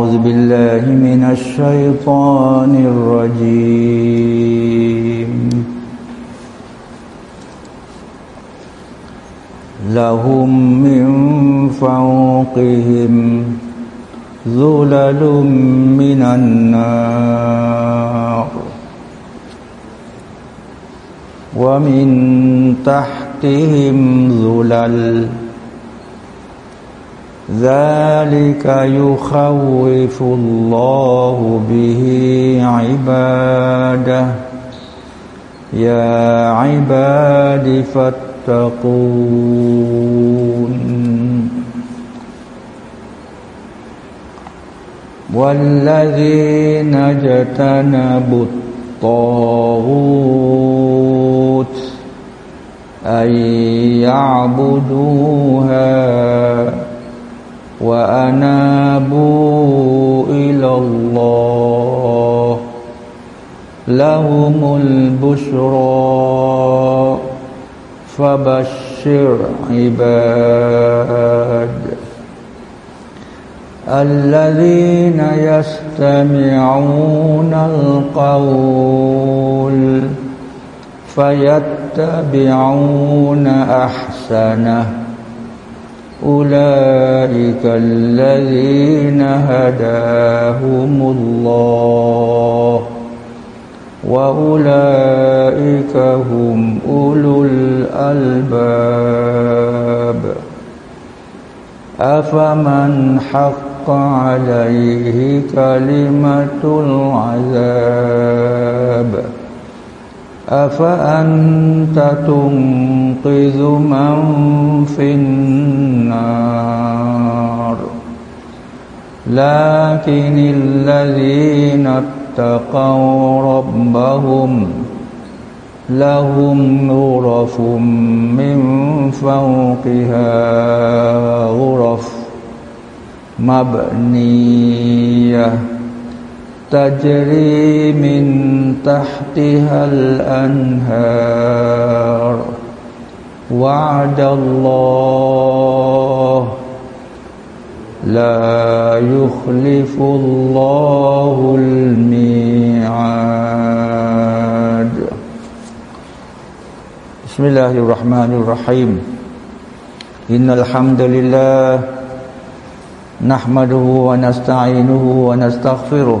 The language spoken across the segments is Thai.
أعوذ بالله من الشيطان الرجيم. لهم من فوقهم ذلل من النار ومن تحتهم ذلل ذلك يخوف الله به عباده. يا عباد فاتقون. والذين اجتنبوا الطاغوت أن يعبدوها وأنابوا إلى الله. لهم البشرى. فبشر عباد. الذين يستمعون القول فيتبعون أحسنه. أولئك الذين هداهم الله وأولئك هم أولو الألباب. أفمن حق عليه كلمة العذاب؟ أفأنت تنقذ من في النار؟ لكن الذين اتقوا ربهم لهم غرف من فوقها غرف مبنية. تجري من تحتها الأنهار. وعد الله لا يخلف الله الميعاد. بسم الله الرحمن الرحيم. إن الحمد لله نحمده ونستعينه ونستغفره.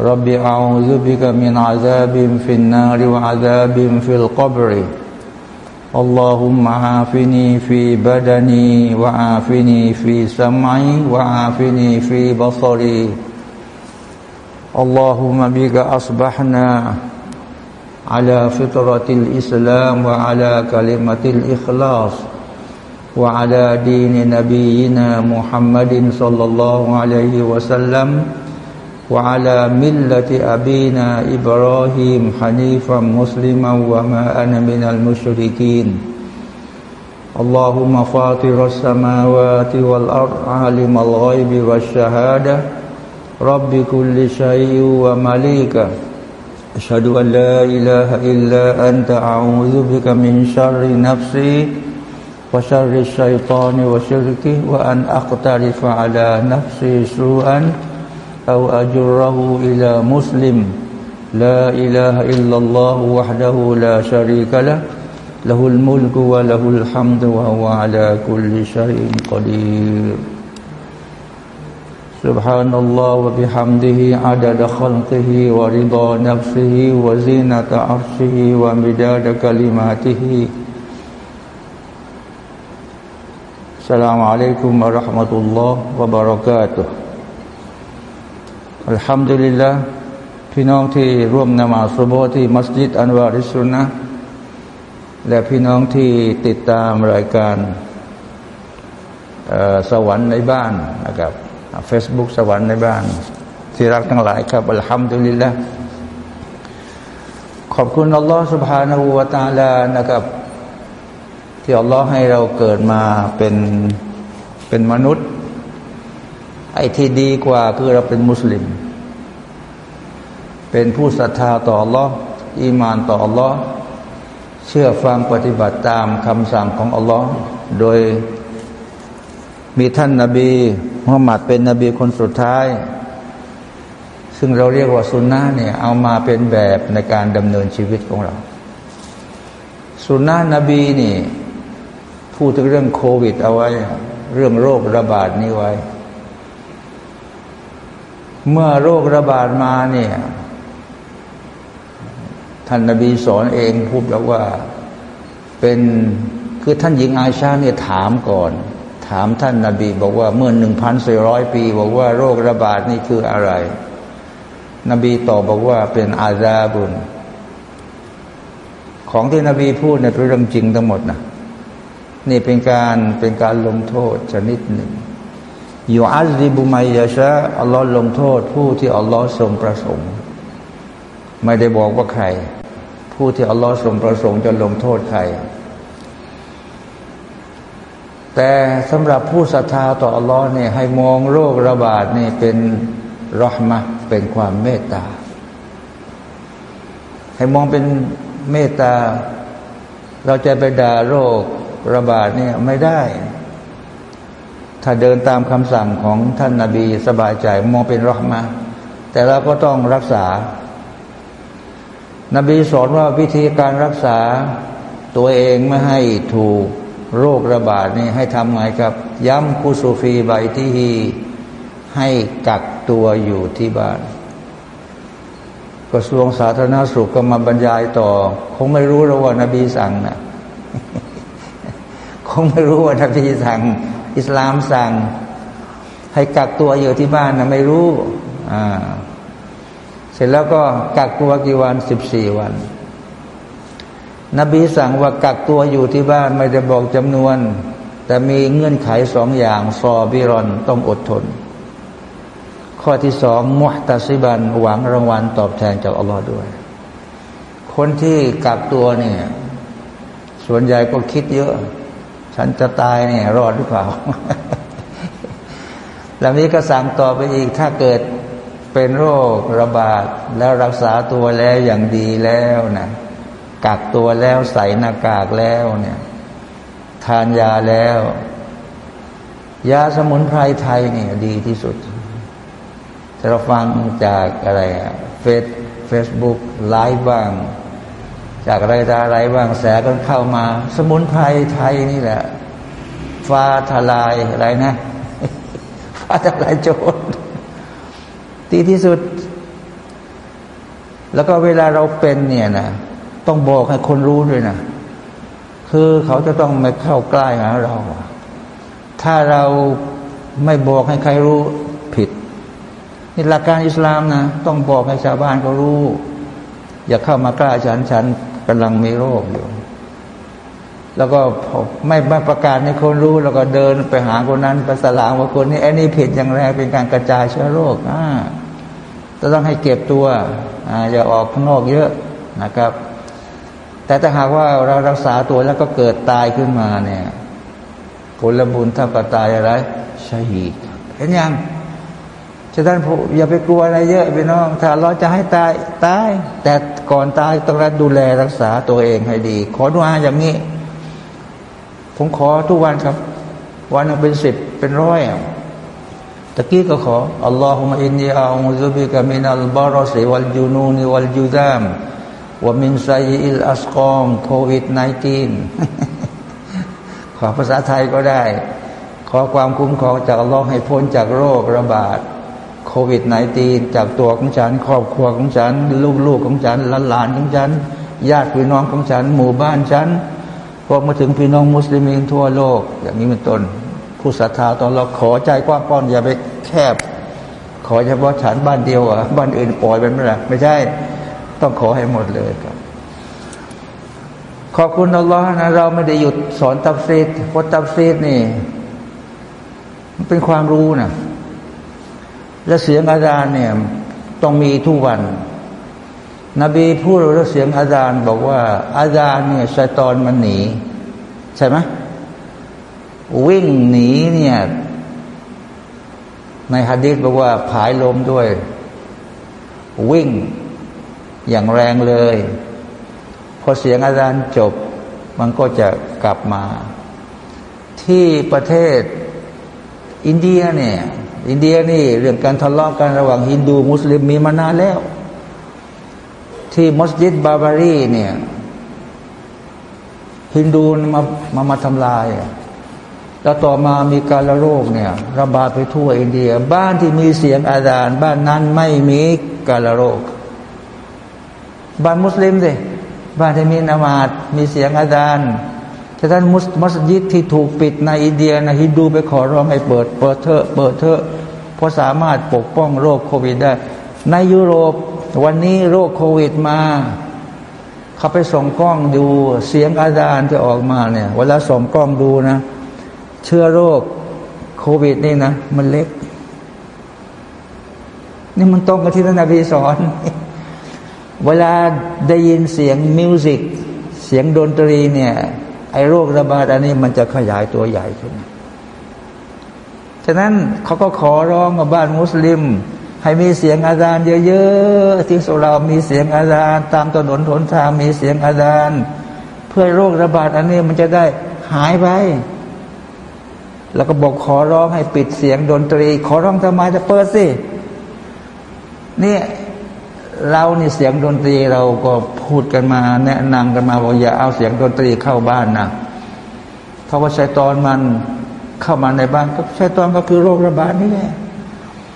رب أعوذ بك من عذاب في النار وعذاب في القبر. اللهم عافني في بدني وعافني في سمعي وعافني في بصري. اللهم بك أصبحنا على فطرة الإسلام وعلى كلمة الإخلاص وعلى دين نبينا محمد صلى الله عليه وسلم. وعلى ملة أبينا إبراهيم حنيفا مسلما وما أنا من المشركين. اللهم فاطر السماوات والأرض عالم الغيب والشهادة. رب كل شيء ومليكه أشهد أن لا إله إلا أنت أعوذ بك من شر نفسي وشر الشيطان وشركه وأن أقترف على نفسي سوءا. أو أجره إلى مسلم لا إله إلا الله وحده لا شريك له له الملك وله الحمد وهو على كل شيء قدير سبحان الله وبحمده عدد خلقه ورضا نفسه وزينة عرشه ومداد كلماته السلام عليكم ورحمة الله وبركاته อัลฮัมดุลิลละพี่น้องที่ร่วมนมาสุโบที่มัสยิดอันวาริสุนนะและพี่น้องที่ติดตามรายการสวรรค์ในบ้านนะครับเฟซบุ๊กสวรรค์ในบ้าน ที่รักทั้งหลายครับอัลฮัมดุลิลลาฮฺขอบคุณอัลลอฮฺสุบฮานะฮูวะตะอาลานะครับ ที่อัลลอฮฺให้เราเกิดมาเป็นเป็นมนุษย์ ไอ้ที่ดีกว่าคือเราเป็นมุสลิม เป็นผู้ศรัทธาต่ออัลลอฮ์อีมานต่ออัลลอฮ์เชื่อฟังปฏิบัติตามคำสั่งของอัลลอฮ์โดยมีท่านนาบีมุฮัมมัดเป็นนบีคนสุดท้าย ซึ่งเราเรียกว่าสุนนะเนี่ยเอามาเป็นแบบในการดำเนินชีวิตของเรา สุนนะนบีนี่พูดถึงเรื่องโควิดเอาไว้ เรื่องโรคระบาดนี้ไว้ เมื่อโรคระบาดมาเนี่ย ท่านนาบีสอนเองพูดแล้วว่าเป็นคือท่านหญิงอาชาเนี่ยถามก่อน ถามท่านนาบีบอกว่าเมื่อหนึ่งพันสี่ร้อยปี บอกว่าโรคระบาดนี่คืออะไร นบีตอบบอกว่าเป็นอาซาบุญของที่นบีพูดเนี่ยเป็นเรื่องจริงทั้งหมดนะนี่เป็นการเป็นการลงโทษชนิดหนึ่ง ยู่อัลลิบุมัยยาชะอัลลอฮ์ลงโทษ ผู้ที่อัลลอฮ์ทรงประสงค์ ไม่ได้บอกว่าใคร ผู้ที่อัลลอฮ์ทรงประสงค์จะลงโทษใคร แต่สำหรับผู้ศรัทธาต่ออัลลอฮ์เนี่ยให้มองโรคระบาดนี่เป็นรหมะเป็นความเมตตา ให้มองเป็นเมตตา เราจะไปด่าโรคระบาดเนี่ยไม่ได้ ถ้าเดินตามคำสั่งของท่านนาบีสบายใจมองเป็นรหมะแต่เราก็ต้องรักษา นบีสอนว่าวิธีการรักษาตัวเองไม่ให้ถูกโรคระบาดนี่ให้ทำไงครับ ย้ำกุสูฟีใบที่ฮีให้กักตัวอยู่ที่บ้านกระทรวงสาธารณสุขก็มาบรรยายต่อ คงไม่รู้แล้วว่านบีสั่งนะคงไม่รู้ว่านบีสั่ง อิสลามสั่ง ให้กักตัวอยู่ที่บ้านนะไม่รู้อ่าเสร็จแล้วก็กักตัวกี่วันสิบสี่วัน นบีสั่งว่ากักตัวอยู่ที่บ้านไม่ได้บอกจำนวน แต่มีเงื่อนไขสองอย่างซอบิรอนต้องอดทน ข้อที่สองมุฮตัสิบันหวังรางวัลตอบแทนจากอัลลอฮ์ด้วย คนที่กักตัวเนี่ย ส่วนใหญ่ก็คิดเยอะ ฉันจะตายเนี่ยรอดหรือเปล่าแล้วนี้ก็สั่งต่อไปอีกถ้าเกิดเป็นโรคระบาดแล้วรักษาตัวแล้วอย่างดีแล้วนะกักตัวแล้วใส่หน้ากากแล้วเนี่ย ทานยาแล้ว ยาสมุนไพรไทยเนี่ยดีที่สุดถ้าเราฟังจากอะไรเฟซFacebook Live บ้าง จากอะไรตาอะไรบางแสกันเข้ามา สมุนไพรไทยนี่แหละ ฟ้าทลายอะไรนะ ฟ้าทลายโจรดีที่สุด แล้วก็เวลาเราเป็นเนี่ยนะต้องบอกให้คนรู้ด้วยนะคือเขาจะต้องไม่เข้าใกล้หาเรา ถ้าเราไม่บอกให้ใครรู้ผิดนี่หลักการอิสลามนะ ต้องบอกให้ชาวบ้านเขารู้ อย่าเข้ามาใกล้ฉันฉัน กำลังมีโรคอยู่ แล้วก็ไม่ไม่ประกาศให้คนรู้ แล้วก็เดินไปหาคนนั้นไปสลามว่าคนนี้ไอ้นี่ผิดอย่างแรงเป็นการกระจายเชื้อโรคอ่าต้องให้เก็บตัวอ่าอย่าออกข้างนอกเยอะนะครับ แต่ถ้าหากว่าเรารักษาตัวแล้วก็เกิดตายขึ้นมาเนี่ยผลบุญเท่ากับตายอะไรชัยีเห็นยัง ฉะนั้นอย่าไปกลัวอะไรเยอะพี่น้อง ถ้าเราจะให้ตายตาย แต่ก่อนตายต้องรัดูแลรักษาตัวเองให้ดี ขอดุอาอย่างนี้ ผมขอทุกวันครับ วันนึงเป็นสิบเป็นร้อยตะกี้ก็ขออัลลอฮฺมะอินนีอาอุซุบิกามินัลบารอสิวัลจูนูนิวัลจูดามวามินไซอิลอัสกอมโควิด -19 ขอภาษาไทยก็ได้ ขอความคุ้มครองจากอัลลอฮ์ให้พ้นจากโรคระบาด ควิด -19 จากตัวของฉัน ครอบครัวของฉัน ลูกๆของฉันหลานๆของฉัน ญาติพี่น้องของฉัน หมู่บ้านฉันพอมาถึงพี่น้องมุสลิมทั่วโลก อย่างนี้เป็นต้นผู้ศรัทธาตอนเราขอใจกว้างป้อนอย่าไปแคบ ขอเฉพาะฉันบ้านเดียวอะบ้านอื่นปล่อยไปไม่ได้ไม่ใช่ต้องขอให้หมดเลยครับ ขอบคุณอัลลอฮ์นะเราไม่ได้หยุดสอนตับซีดเพราะตับซีดนี่ มันเป็นความรู้นะ และเสียงอาจารย์เนี่ยต้องมีทุกวัน นบีพูดเรื่องเสียงอาจารย์บอกว่า อาจารย์เนี่ยชัยตอนมันหนี ใช่ไหมวิ่งหนีเนี่ยในฮะดีษบอกว่าผายลมด้วย วิ่งอย่างแรงเลย พอเสียงอาจารย์จบ มันก็จะกลับมา ที่ประเทศอินเดียเนี่ย อินเดียนี่เรื่องการทะเลาะกันระหว่างฮินดูมุสลิมมีมานานแล้ว ที่มัสยิดบาบารีเนี่ยฮินดูมามามาทำลาย แล้วต่อมามีการละโรคเนี่ยระบาดไปทั่วอินเดีย บ้านที่มีเสียงอาจารย์บ้านนั้นไม่มีการละโรค บ้านมุสลิมสิบ้านที่มีนามาดมีเสียงอาจารย์ แต่ท่านมุสมัสยิดที่ถูกปิดในอินเดียนะฮินดูไปขอร้องให้เปิดเปิดเถอะเปิดเถอะเพราะสามารถปกป้องโรคโควิดได้ ในยุโรปวันนี้โรคโควิดมา เขาไปส่องกล้องดูเสียงอาจารย์ที่ออกมาเนี่ย เวลาส่องกล้องดูนะ เชื้อโรคโควิดนี่นะ มันเล็ก นี่มันตรงกับที่ท่านนบีสอน เวลาได้ยินเสียงมิวสิกเสียงดนตรีเนี่ย ไอ้โรคระบาดอันนี้มันจะขยายตัวใหญ่ขึ้น ฉะนั้นเขาก็ขอร้องกับบ้านมุสลิม ให้มีเสียงอาจารย์เยอะๆ ที่สุรามีเสียงอาจารย์ตามถนนหนทางมีเสียงอาจารย์เพื่อโรคระบาดอันนี้มันจะได้หายไป แล้วก็บอกขอร้องให้ปิดเสียงดนตรี ขอร้องทำไมจะเปิดสินี่ เรานี่เสียงดนตรีเราก็พูดกันมา แนะนำกันมาบอกอย่าเอาเสียงดนตรีเข้าบ้านนะเพราะว่าชัยตอนมันเข้ามาในบ้านก็ชัยตอนก็คือโรคระบาดนี่แหละ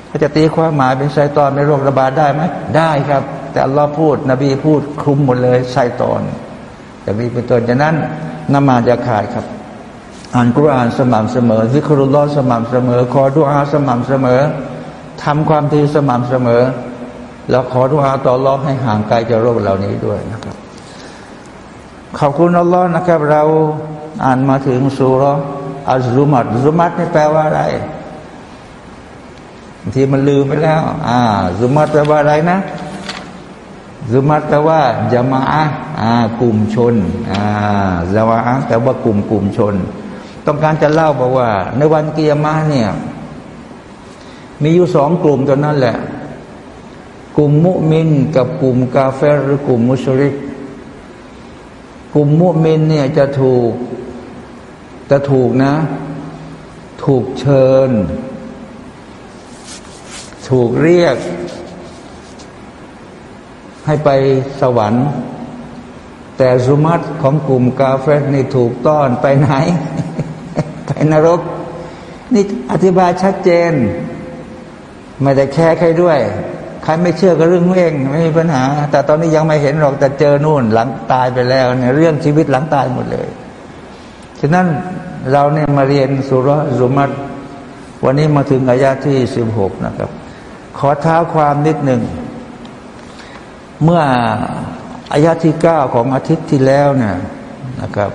เขาจะตีความหมายเป็นชัยตอนเป็นโรคระบาดได้ไหมได้ครับ แต่เราพูด นบีพูดคลุมหมดเลยชัยตอนอย่างนี้เป็นต้นจากนั้นนมาจะขาดครับ อ่านกุรอานสม่ำเสมอซิครุลลอสม่ำเสมอ ขอดุอาสม่ำเสมอทำความดีสม่ำเสมอ แล้วขอดุอาต่อรอให้ห่างไกลจากโรคเหล่านี้ด้วยนะครับ ขอบคุณอัลลอฮ์นะครับ เราอ่านมาถึงสุรอัลซุมัดซุมัดนี่แปลว่าอะไรทีมันลืมไปแล้ว อ่าซุมัดแปลว่าอะไรนะซุมัดแปลว่าจะมาอ่ากลุ่มชนอ่าจะมาแปลว่ากลุ่มกลุ่มชน ต้องการจะเล่าบอกว่า ในวันเกียร์มาเนี่ย มีอยู่สองกลุ่มตอนนั้นแหละ กลุ่มมุมิน กับกลุ่มกาเฟรหรือกลุ่มมุชริก กลุ่มมุมินเนี่ยจะถูกจะถูกนะ ถูกเชิญ ถูกเรียก ให้ไปสวรรค์ แต่สุมัตของกลุ่มกาเฟรนี่ถูกต้อนไปไหน ไปนรก นี่อธิบายชัดเจน ไม่ได้แค่ใครด้วย ใครไม่เชื่อก็เรื่องเองไม่มีปัญหา แต่ตอนนี้ยังไม่เห็นหรอกแต่เจอนู่นหลังตายไปแล้วเนี่ยเรื่องชีวิตหลังตายหมดเลย ฉะนั้นเราเนี่ยมาเรียนสุรสุมัตวันนี้มาถึงอายาที่สิบหกนะครับ ขอท้าความนิดหนึ่ง เมื่ออายาที่เก้าของอาทิตย์ที่แล้วเนี่ยนะครับ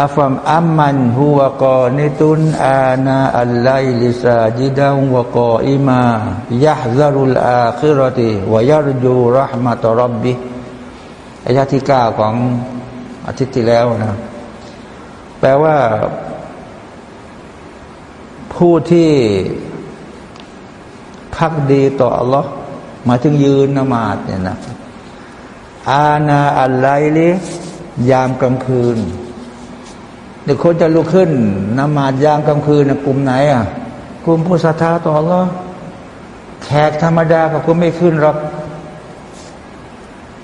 อาฟัมอัมมันหัวกอนิตุนอานาอัลไลลิซาจิดาววกออิมายะฮซารุลอาคิรติวยารจูรหมะตรับบิอายะที่เก้าของอาทิตย์ที่แล้วนะ แปลว่า ผู้ที่พักดีต่ออัลลอฮ์มาถึงยืนนมาดเนี่ยนะอาณาอัลไลลิยามกลางคืน เด็กคนจะลุกขึ้นนมาดยามกลางคืนนะกลุ่มไหนอะกลุ่มผู้ศรัทธาต่อหรอแขกธรรมดาก็คุณไม่ขึ้นหรอก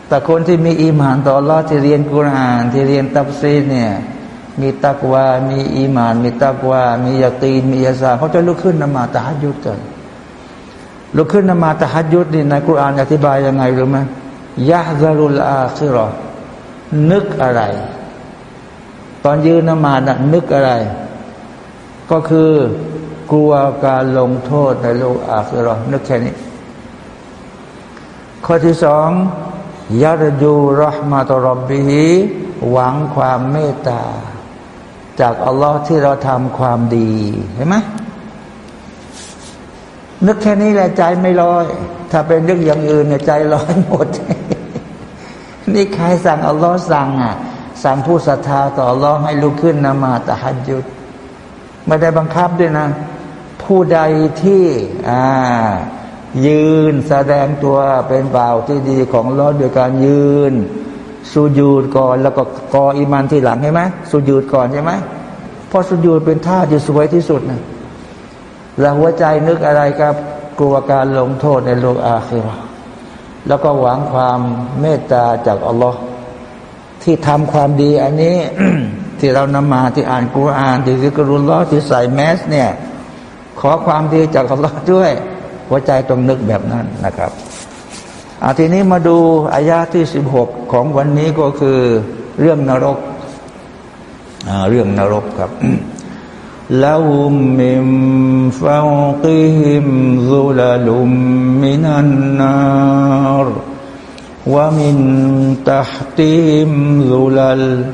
แต่คนที่มีอีหมานต่อรอที่เรียนกุรอาน ที่เรียนตับซีเนี่ยมีตักวา มีอีหมาน มีตักวา มียาตีนมียาซาเขาจะลุกขึ้นนมาตายุดกันลุกขึ้นนมาตะฮัดยุดนี่ในกุรานอธิบายยังไงรู้ไหมยะซารุลอาคิรอนึกอะไร ตอนยืนนมานะนึกอะไร ก็คือกลัวการลงโทษในโลกอาคิรอนึกแค่นี้ ข้อที่สองยารยูรหมาตรบบิฮิหวังความเมตตา จากอัลลอฮ์ที่เราทำความดีเห็นไหมนึกแค่นี้แหละใจไม่ลอย ถ้าเป็นนึกอย่างอื่นเนี่ยใจลอยหมด นี่ใครสั่งอัลลอฮ์สั่งอะ สั่งผู้ศรัทธาต่ออัลลอฮ์ให้ลุกขึ้นนมาตะฮัดยุดไม่ได้บังคับด้วยนะ ผู้ใดที่อ่ายืนแสดงตัวเป็นเปล่าที่ดีของลอดโดยการยืนสุญูดก่อนแล้วก็กออิมันที่หลังใช่ไหมสุญูดก่อนใช่ไหมเพราะสุญูดเป็นท่าที่สวยที่สุดนะแล้วหัวใจนึกอะไรครับ กลัวการลงโทษในโลกอาคีรแล้วก็หวังความเมตตาจากอัลลอฮ์ ที่ทำความดีอันนี้ ที่เรานำมาที่อ่านกุรอาน ที่ซิกรุลลอที่ใส่แมส เนี่ย ขอความดีจากอัลลอฮ์ด้วย หัวใจต้องนึกแบบนั้นนะครับอาทีนี้มาดูอายาที่สิบหกของวันนี้ก็คือเรื่องนรกเรื่องนรกครับละหุมมิมฟาวกิฮิมซุลลุมมินันนาร ومن تحتهم ذلل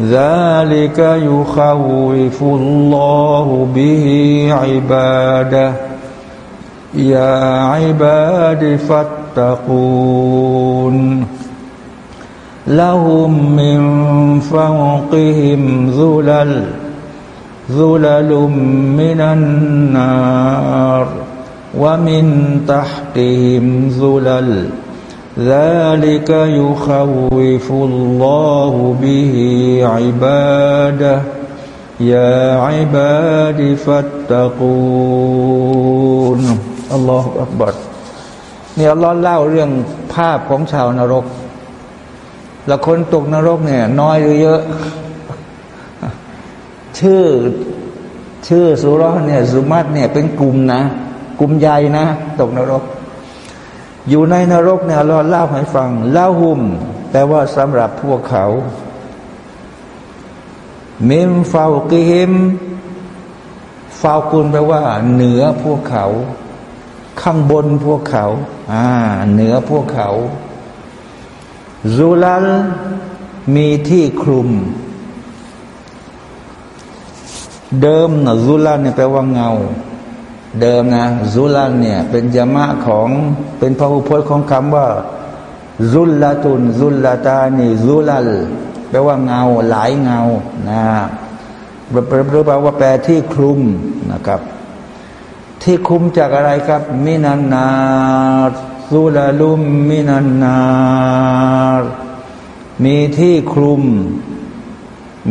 ذلك يخوف الله به عباده. يا عباد فاتقون. لهم من فوقهم ذلل ذلل من النار ومن تحتهم ذلل. ذلك يخوف الله به عباده يا عباد فاتقون อัลลอฮฺอักบัดนี่อัลลอฮ์เล่าเรื่องภาพของชาวนรก แล้วคนตกนรกเนี่ย น้อยหรือเยอะ ชื่อ ชื่อสุรเนี่ยสุมัตเนี่ย เป็นกลุ่มนะ กลุ่มใหญ่นะ ตกนรก อยู่ในนรกเนี่ยเราเล่าให้ฟังเล่าหุมแต่ว่าสำหรับพวกเขามิมฟาวกิฮิมฟาวกุลแปลว่า เหนือพวกเขา ข้างบนพวกเขา อ่า เหนือพวกเขาซูลัลมีที่คลุม เดิมนะซูลัลเนี่ยแปลว่าเงา เดิมนะซูลัลเนี่ยเป็นยามะของเป็นพระอุพจน์ของคำว่าซุลลาตุนซุลลาตานีซุลัลแปลว่าเงาหลายเงานะหรือแปลว่าแปลที่คลุมนะครับ ที่คุมจากอะไรครับมินันนาสุลาลุมมินันนามีที่คลุม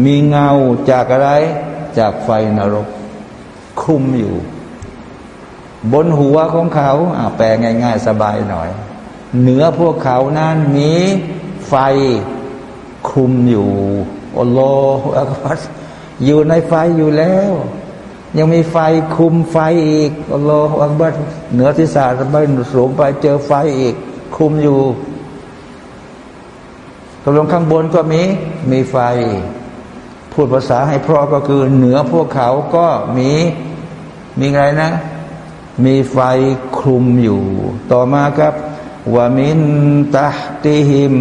มีเงาจากอะไร จากไฟนรกคุมอยู่ บนหัวของเขาแปลง่าย ๆ สบายหน่อย เหนือพวกเขานั้นมีไฟคุมอยู่อัลลอฮฺอยู่ในไฟอยู่แล้ว ยังมีไฟคุมไฟอีกอัลลอฮฺอักบัดเหนือทิศาสตร์ไปสูงไปเจอไฟอีกคุมอยู่ตกลงข้างบนก็มีมีไฟ พูดภาษาให้พราะก็คือเหนือพวกเขาก็มีมีไงนะ มีไฟคลุมอยู่ ต่อมาครับวามินตาติหิม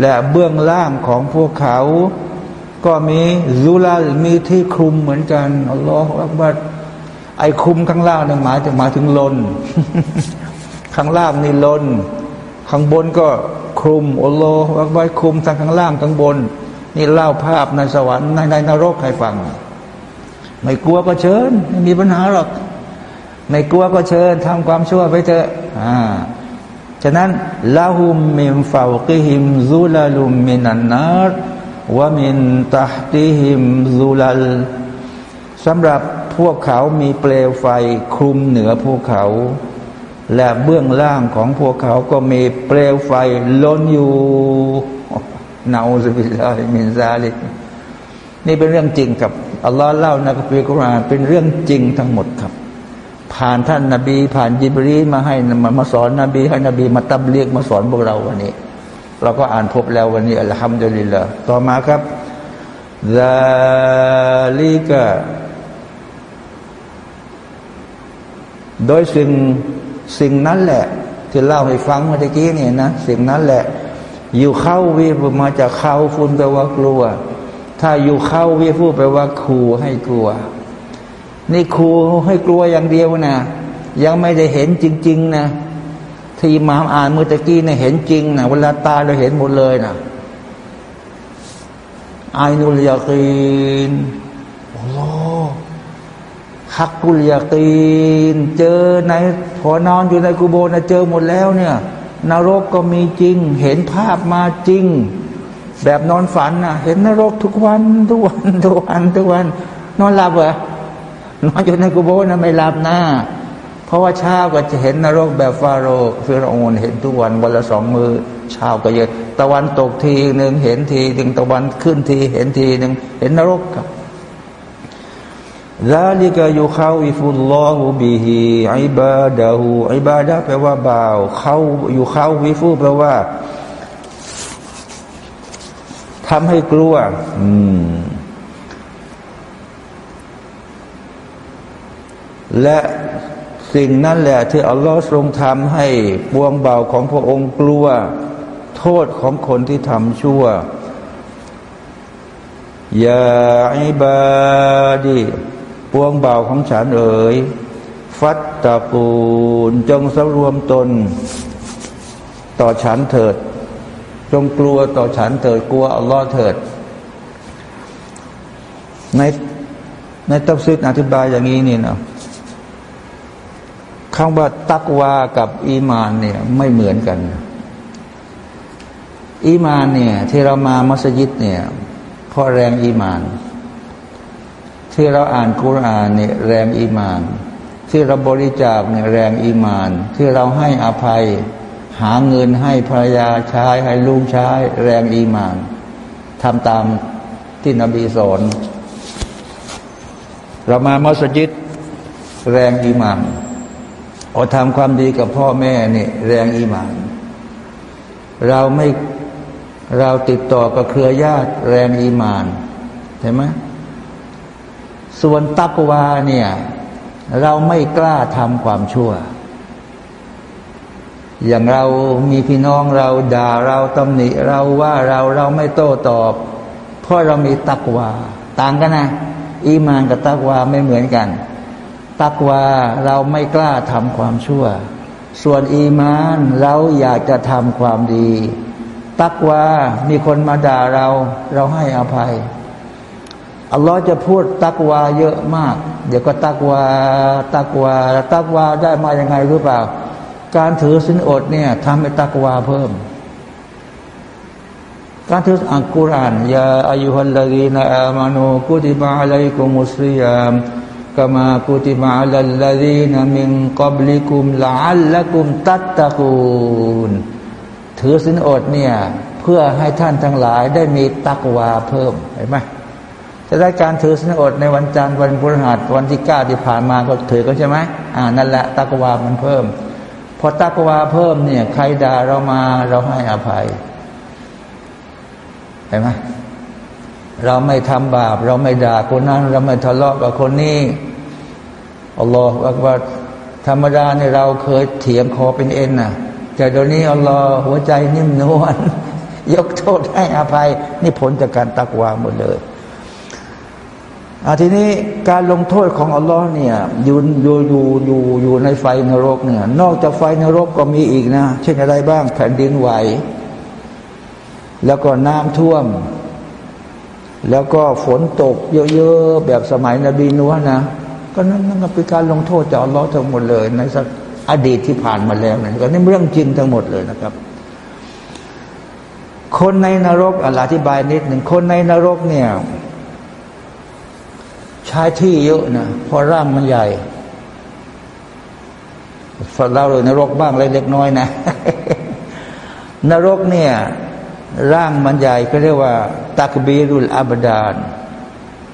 และเบื้องล่างของพวกเขา ก็มีซูลามีที่คลุมเหมือนกันอัลลอฮฺอักบัดไอ้คุมข้างล่างนี่หมายถึงหมายถึงลน ข้างล่างนี่ลน ข้างบนก็คลุมอัลลอฮฺอักบัดคลุมทั้งข้างล่างข้างบน นี่เล่าภาพในสวรรค์ในในนรกให้ฟัง ไม่กลัวก็เชิญไม่มีปัญหาหรอก ไม่กลัวก็เชิญทำความชั่วไปเถอะอ่าฉะนั้นลาหุมมิมฟาวกิหิมซูลาลุมมินันนารวามินตาติหิมซูลัลสำหรับพวกเขามีเปลวไฟคลุมเหนือพวกเขา และเบื้องล่างของพวกเขาก็มีเปลวไฟล้นอยู่นาอุบิลลาฮิมินซาลิกนี่เป็นเรื่องจริงครับอัลลอฮ์เล่าในคัมภีร์กุรอานเป็นเรื่องจริงทั้งหมดครับ ผ่านท่านนาบี ผ่านยิบรีมาให้มามาสอนนบี ให้นบีมาตับเลียกมาสอนพวกเราวันนี้ เราก็อ่านพบแล้ววันนี้อัลฮัมดุลิลละต่อมาครับซาลิกะโดยสิ่งสิ่งนั้นแหละ ที่เล่าให้ฟังเมื่อกี้นี่นะสิ่งนั้นแหละ อยู่เข้าวิมาจากเข้าฟุนแปลว่ากลัว ถ้าอยู่เข้าวิพูดแปลว่าขู่ให้กลัว นี่ขู่ให้กลัวอย่างเดียวนะยังไม่ได้เห็นจริง ๆ นะที่มามอ่านเมื่อกี้เนี่ยเห็นจริงนะเวลาตาเราเห็นหมดเลยนะไอนุลยากีนโอ้ฮักกุลยากีน เจอในพอนอนอยู่ในกุโบนะเจอหมดแล้วเนี่ยนรกก็มีจริง เห็นภาพมาจริง แบบนอนฝันนะเห็นนรกทุกวันทุกวันทุกวันทุกวัน นอนหลับเหรอ นอนอยู่ในกุโบนะไม่หลับนะเพราะว่าเช้าก็จะเห็นนรกแบบฟาโรห์ฟิรโอนเห็นทุกวันวันละสองมือเช้าก็เย็นตะวันตกทีหนึ่งเห็นทีหนึ่งตะวันขึ้นทีเห็นทีหนึ่งเห็นนรกครับลาลิกายุเข้าอิฟุลลอฮูบิฮิอิบาดะฮูอิบาดะแปลว่าบ่าวเข้าอยู่เข้าวิฟูแปลว่าทำให้กลัว อืม และสิ่งนั้นแหละที่อัลลอฮ์ทรงทำให้ปวงเบาของพระองค์กลัว โทษของคนที่ทำชั่วยาอิบาดีปวงเบาของฉันเอ๋ยฟัตตะกูลจงสรวมตน ต่อฉันเถิด จงกลัวต่อฉันเถิดกลัวอัลลอฮ์เถิด ในในตัฟซีรอธิบายอย่างนี้นี่นะ คำว่าตักวากับอีมานเนี่ยไม่เหมือนกัน อีมานเนี่ยที่เรามามัสยิดเนี่ยเพราะแรงอีมาน ที่เราอ่านกุรอานเนี่ยแรงอีมาน ที่เราบริจาคเนี่ยแรงอีมาน ที่เราให้อภัย หาเงินให้ภรรยาใช้ให้ลูกใช้แรงอีมานทำตามที่นบีสอน เรามามัสยิดแรงอีมาน เอาทำความดีกับพ่อแม่นี่แรงอีมานเราไม่เราติดต่อกับเครือญาติแรงอีมานเห็นไหมส่วนตักวาเนี่ย เราไม่กล้าทำความชั่ว อย่างเรามีพี่น้องเราด่าเราตำหนิเราว่าเราเราไม่โต้ตอบ เพราะเรามีตักวา ต่างกันนะ อีมานกับตักวาไม่เหมือนกัน ตักวาเราไม่กล้าทำความชั่ว ส่วนอีมานเราอยากจะทำความดี ตักวามีคนมาด่าเราเราให้อภัยอัลลอฮ์จะพูดตักวาเยอะมาก เดี๋ยวก็ตักวาตักวาตักวาได้มาอย่างไงรู้เปล่า การถือสินอดเนี่ยทำให้ตักวาเพิ่ม การถืออัลกุรอานยาอายุฮัลลดีนอามานูกุติบะอะลัยกุมุสลิยาม กมากุติมาลัลลดีนมิงกอบลิกุมลาลละกุมตัตตะกูลถือสินอดเนี่ยเพื่อให้ท่านทั้งหลายได้มีตักวาเพิ่มเห็นไหมจะได้การถือสินอดในวันจันทร์วันพฤหัสวันที่เก้าที่ผ่านมาก็ถือก็ใช่ไหมอ่านั่นแหละตักวามันเพิ่ม พอตักวาเพิ่มเนี่ยใครด่าเรามาเราให้อภัยเห็นไหม เราไม่ทำบาป เราไม่ด่าคนนั้น เราไม่ทะเลาะกับคนนี้อัลลอฮฺว่าธรรมดาในเราเคยเถียงคอเป็นเอ็นนะแต่เดี๋ยวนี้อัลลอฮฺหัวใจนิ่มนวลยกโทษให้อภัย นี่ผลจากการตักวาหมดเลยอาทีนี้การลงโทษของอัลลอฮ์เนี่ยอยู่อยู่อยู่อยู่อยู่ในไฟนรกเนี่ยนอกจากไฟนรกก็มีอีกนะ เช่นอะไรบ้างแผ่นดินไหว แล้วก็น้ำท่วม แล้วก็ฝนตกเยอะๆแบบสมัยนบีนัวนะ ก็นั่นนั่นเป็นการลงโทษจากอัลลอฮ์ทั้งหมดเลย ในอดีตที่ผ่านมาแล้วนะก็นี่เรื่องจริงทั้งหมดเลยนะครับ คนในนรกอธิบายนิดหนึ่งคนในนรกเนี่ย ใช้ที่เยอะนะเพราะร่างมันใหญ่ฝันเราเลยนรกบ้างเล็กน้อยนะ นรกเนี่ย ร่างมันใหญ่ก็เรียกว่า ตักบีรุลอับดาน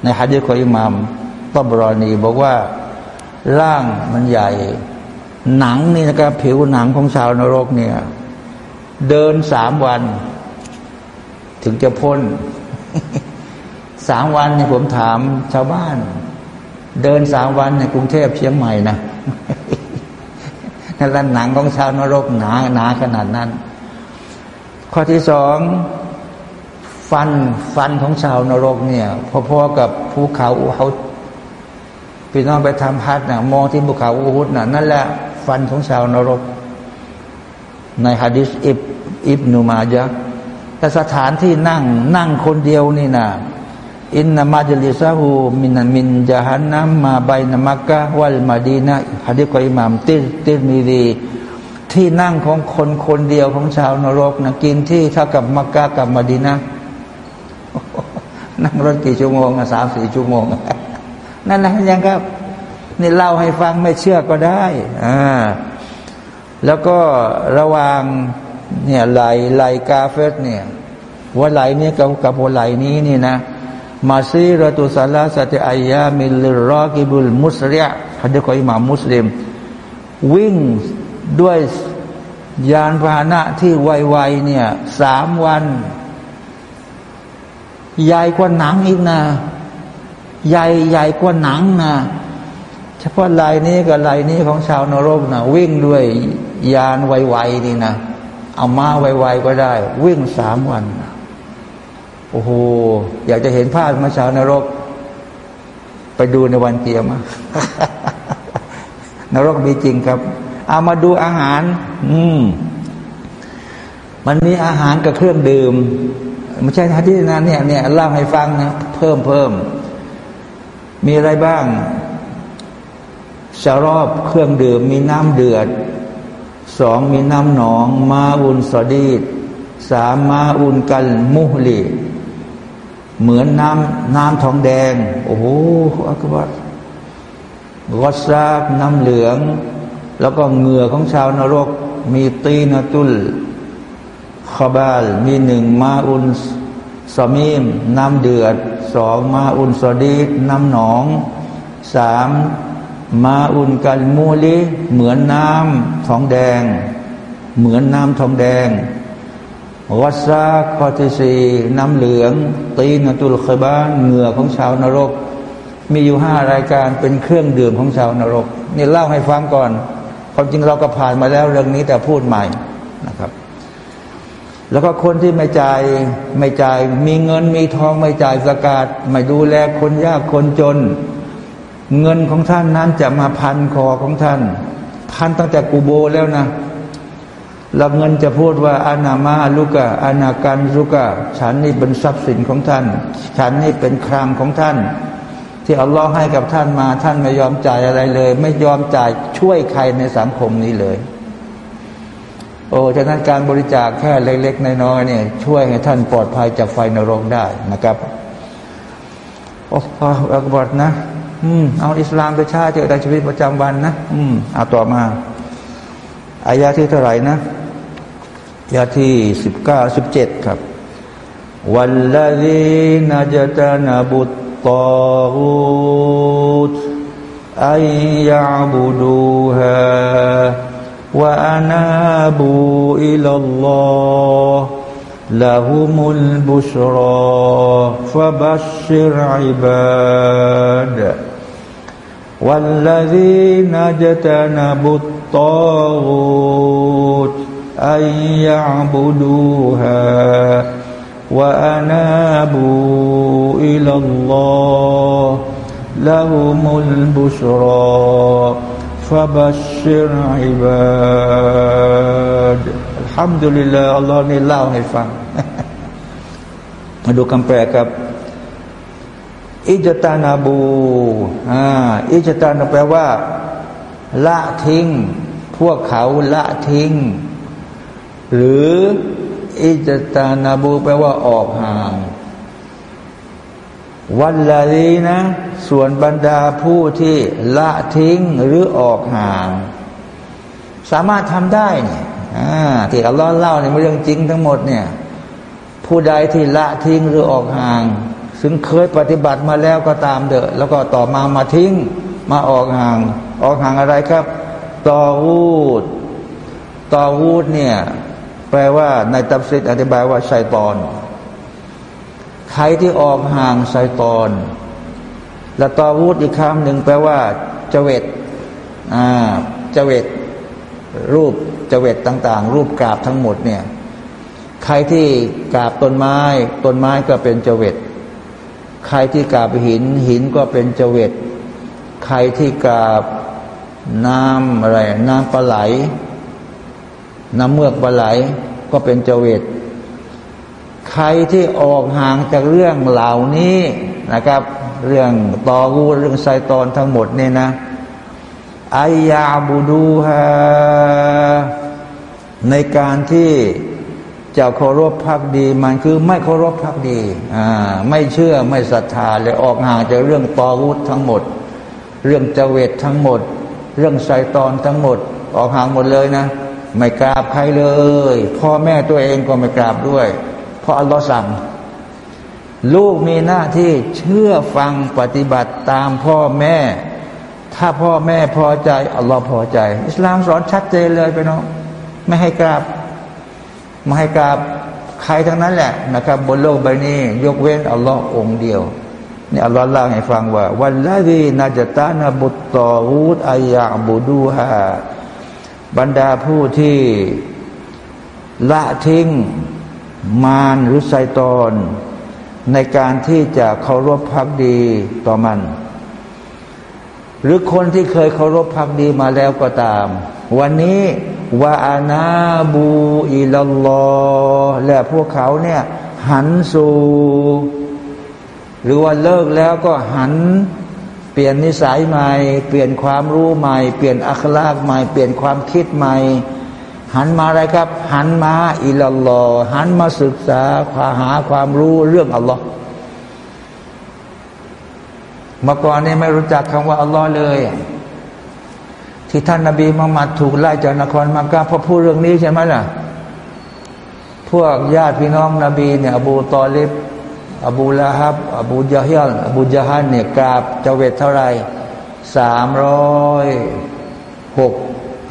ในฮะดีษของอิหมามตบรอนีบอกว่าร่างมันใหญ่ หนังนี่นะครับผิวหนังของชาวนรกเนี่ย เดินสามวัน ถึงจะพ้นสามวันเนี่ยผมถามชาวบ้าน เดินสามวันในกรุงเทพเชียงใหม่นะนั่นหนังของชาวนรกหนาหนาขนาดนั้น ข้อที่สอง ฟันฟันของชาวนรกเนี่ยพอๆกับภูเขาเขาพี่น้องไปทำพัดนะมองที่ภูเขาอูฮุดนะนั่นแหละฟันของชาวนรก ในฮะดิษอิบอิบนูมายะแต่สถานที่นั่งนั่งคนเดียวนี่นะอินนามาจลิซาหูมินมินจาฮันนัมมาใบนามักกะวัลมาดีนะฮะดิษกอิมามติติมีดีที่นั่งของคนคนเดียวของชาวนรกนะกินที่เท่ากับมักกะกับมาดีนะ นั่งรถกี่ชั่วโมงสามสี่ชั่วโมง นั่นนะยังครับ นี่เล่าให้ฟังไม่เชื่อก็ได้อ่าแล้วก็ระวางเนี่ยไหลไหลกาเฟสเนี่ยหัวไหลนี้กับกับหัวไหลนี้นี่นะมาซีรตุสาลาสติอายามิลรอกิบุลมุสลิยฮัดดิคอยมามุสลิม วิ่งด้วยยานพาหนะที่ไวๆเนี่ยสามวัน ใหญ่กว่าหนังอีกนะใหญ่ใหญ่กว่าหนังนะเฉพาะลายนี้กับลายนี้ของชาวนรกนะวิ่งด้วยยานไวๆนี่นะเอามาไวๆก็ได้ วิ่งสามวันโอ้โหอยากจะเห็นภาพมาชาวนรก ไปดูในวันเกียรมานรกมีจริงครับ เอามาดูอาหาร อืมมันมีอาหารกับเครื่องดื่ม ไม่ใช่ฮะที่นั้นเนี่ยเนี่ยเล่าให้ฟังนะเพิ่มเพิ่มมีอะไรบ้างชารอบเครื่องดื่มมีน้ำเดือดสองมีน้ำหนอง มาอุนสอดีดสามมาอุนกันมุฮลีเหมือนน้ำน้ำทองแดง โอ้โหอักบัตกอซากน้ำเหลือง แล้วก็เหงื่อของชาวนรก มีตีนตุล ขบาล มีหนึ่งมาอุนสมีม น้ำเดือดสองมาอุนสอดีดน้ำหนองสามมาอุนกันมูลิ เหมือนน้ำทองแดง เหมือนน้ำทองแดงวัสซาข้อทีสีน้ำเหลือง ตีนตุลเคบ้านเหงื่อของชาวนรก มีอยู่ห้ารายการเป็นเครื่องดื่มของชาวนรก นี่เล่าให้ฟังก่อนความจริงเราก็ผ่านมาแล้วเรื่องนี้แต่พูดใหม่นะครับ แล้วก็คนที่ไม่จ่ายไม่จ่าย มีเงินมีทองไม่จ่ายสกาดไม่ดูแลคนยากคนจน เงินของท่านนั้นจะมาพันคอของท่านพันตั้งแต่กูโบแล้วนะแล้วเงินจะพูดว่าอานามาลูกะอานาการลูกะฉันนี่เป็นทรัพย์สินของท่าน ฉันนี่เป็นครางของท่าน ที่อัลลอฮ์ให้กับท่านมา ท่านไม่ยอมจ่ายอะไรเลย ไม่ยอมจ่ายช่วยใครในสังคมนี้เลย โอ้ฉะนั้นการบริจาคแค่เล็ก ๆ น้อยๆเนี่ย ช่วยให้ท่านปลอดภัยจากไฟนรกได้นะครับ โอ้พออักบดนะ อืม เอาอิสลามไปชาเจอในชีวิตประจำวันนะ อืม เอาต่อมา อายาที่เท่าไหร่นะอายาที่สิบเก้าสิบเจ็ดครับวันละลีนาจตนาบุตตอรุตอัยยาบุดูฮา وأنابوا إلى الله لهم البشرى فبشر عباد والذين اجتنبوا الطاغوت أن يعبدوها وأنابوا إلى الله لهم البشرى فبشر عباد الحمد لله อัลลอฮ์นี่เล่าให้ฟัง มาดูคำแปลครับ อิจตานาบูอ่าอิจตานาแปลว่า ละทิ้ง พวกเขาละทิ้ง หรือ อิจตานาบู แปลว่าออกห่าง วันละลีนะ ส่วนบรรดาผู้ที่ละทิ้งหรือออกห่าง สามารถทำได้เนี่ยที่อัลลอฮ์เล่าเนี่ยเรื่องจริงทั้งหมดเนี่ย ผู้ใดที่ละทิ้งหรือออกห่าง ซึ่งเคยปฏิบัติมาแล้วก็ตามเดอะแล้วก็ต่อมามาทิ้ง มาออกห่าง ออกห่างอะไรครับตอวูดตอวูดเนี่ย แปลว่าในตับซิดอธิบายว่าไซตอน ใครที่ออกห่างไซตอนและตอวูดอีกคำหนึ่งแปลว่าเจเวตอ่าเจเวตรูปเจเวตต่าง ๆ รูปกราบทั้งหมดเนี่ยใครที่กราบต้นไม้ต้นไม้ก็เป็นเจเวตใครที่กราบหินหินก็เป็นเจเวตใครที่กราบน้ำอะไรน้ำปลาไหล น้ำเมือกปลาไหลก็เป็นเจเวต ใครที่ออกห่างจากเรื่องเหล่านี้นะครับ เรื่องตอกูเรื่องไซตอนทั้งหมดเนี่ยนะอายาบูดูฮาในการที่จะเคารพพักดี มันคือไม่เคารพพักดีอ่าไม่เชื่อไม่ศรัทธาเลยออกห่างจากเรื่องตอวุธทั้งหมด เรื่องเจเวตทั้งหมด เรื่องไซตอนทั้งหมด ออกห่างหมดเลยนะ ไม่กราบใครเลย พ่อแม่ตัวเองก็ไม่กราบด้วย ราะอัลลอฮ์สั่ง ลูกมีหน้าที่เชื่อฟังปฏิบัติตามพ่อแม่ ถ้าพ่อแม่พอใจอัลลอฮ์พอใจ อิสลามสอนชัดเจนเลยไปน้องไม่ให้กราบไม่ให้กราบใครทั้งนั้นแหละนะครับ บนโลกใบนี้ ยกเว้นอัลลอฮ์องเดียวนี่อัลลอฮ์เล่าให้ฟังว่า วันละวีนาจตานาบุตตอวูดอายาบูดูฮาบรรดาผู้ที่ละทิ้ง มารหรือไซตอนในการที่จะเคารพพักดีต่อมัน หรือคนที่เคยเคารพพักดีมาแล้วก็ตาม วันนี้วาอานาบูอิลลอและพวกเขาเนี่ยหันสู่หรือว่าเลิกแล้วก็หัน เปลี่ยนนิสัยใหม่ เปลี่ยนความรู้ใหม่ เปลี่ยนอัคลากใหม่ เปลี่ยนความคิดใหม่ หันมาอะไรครับ หันมาอิลลอหันมาศึกษาหาความรู้เรื่องอัลลอฮ์เมื่อก่อนนี่ไม่รู้จักคำว่าอัลลอฮ์เลย ที่ท่านนาบีมุฮัมมัดถูกไล่จากนครมักกะเพราะพูดเรื่องนี้ใช่ไหมล่ะ พวกญาติพี่น้องนบีเนี่ยอบูตอลิบอบูละฮับ อบูยาฮิลอบูยาฮันเนี่ยกราบเจเวตเท่าไรสามร้อยหก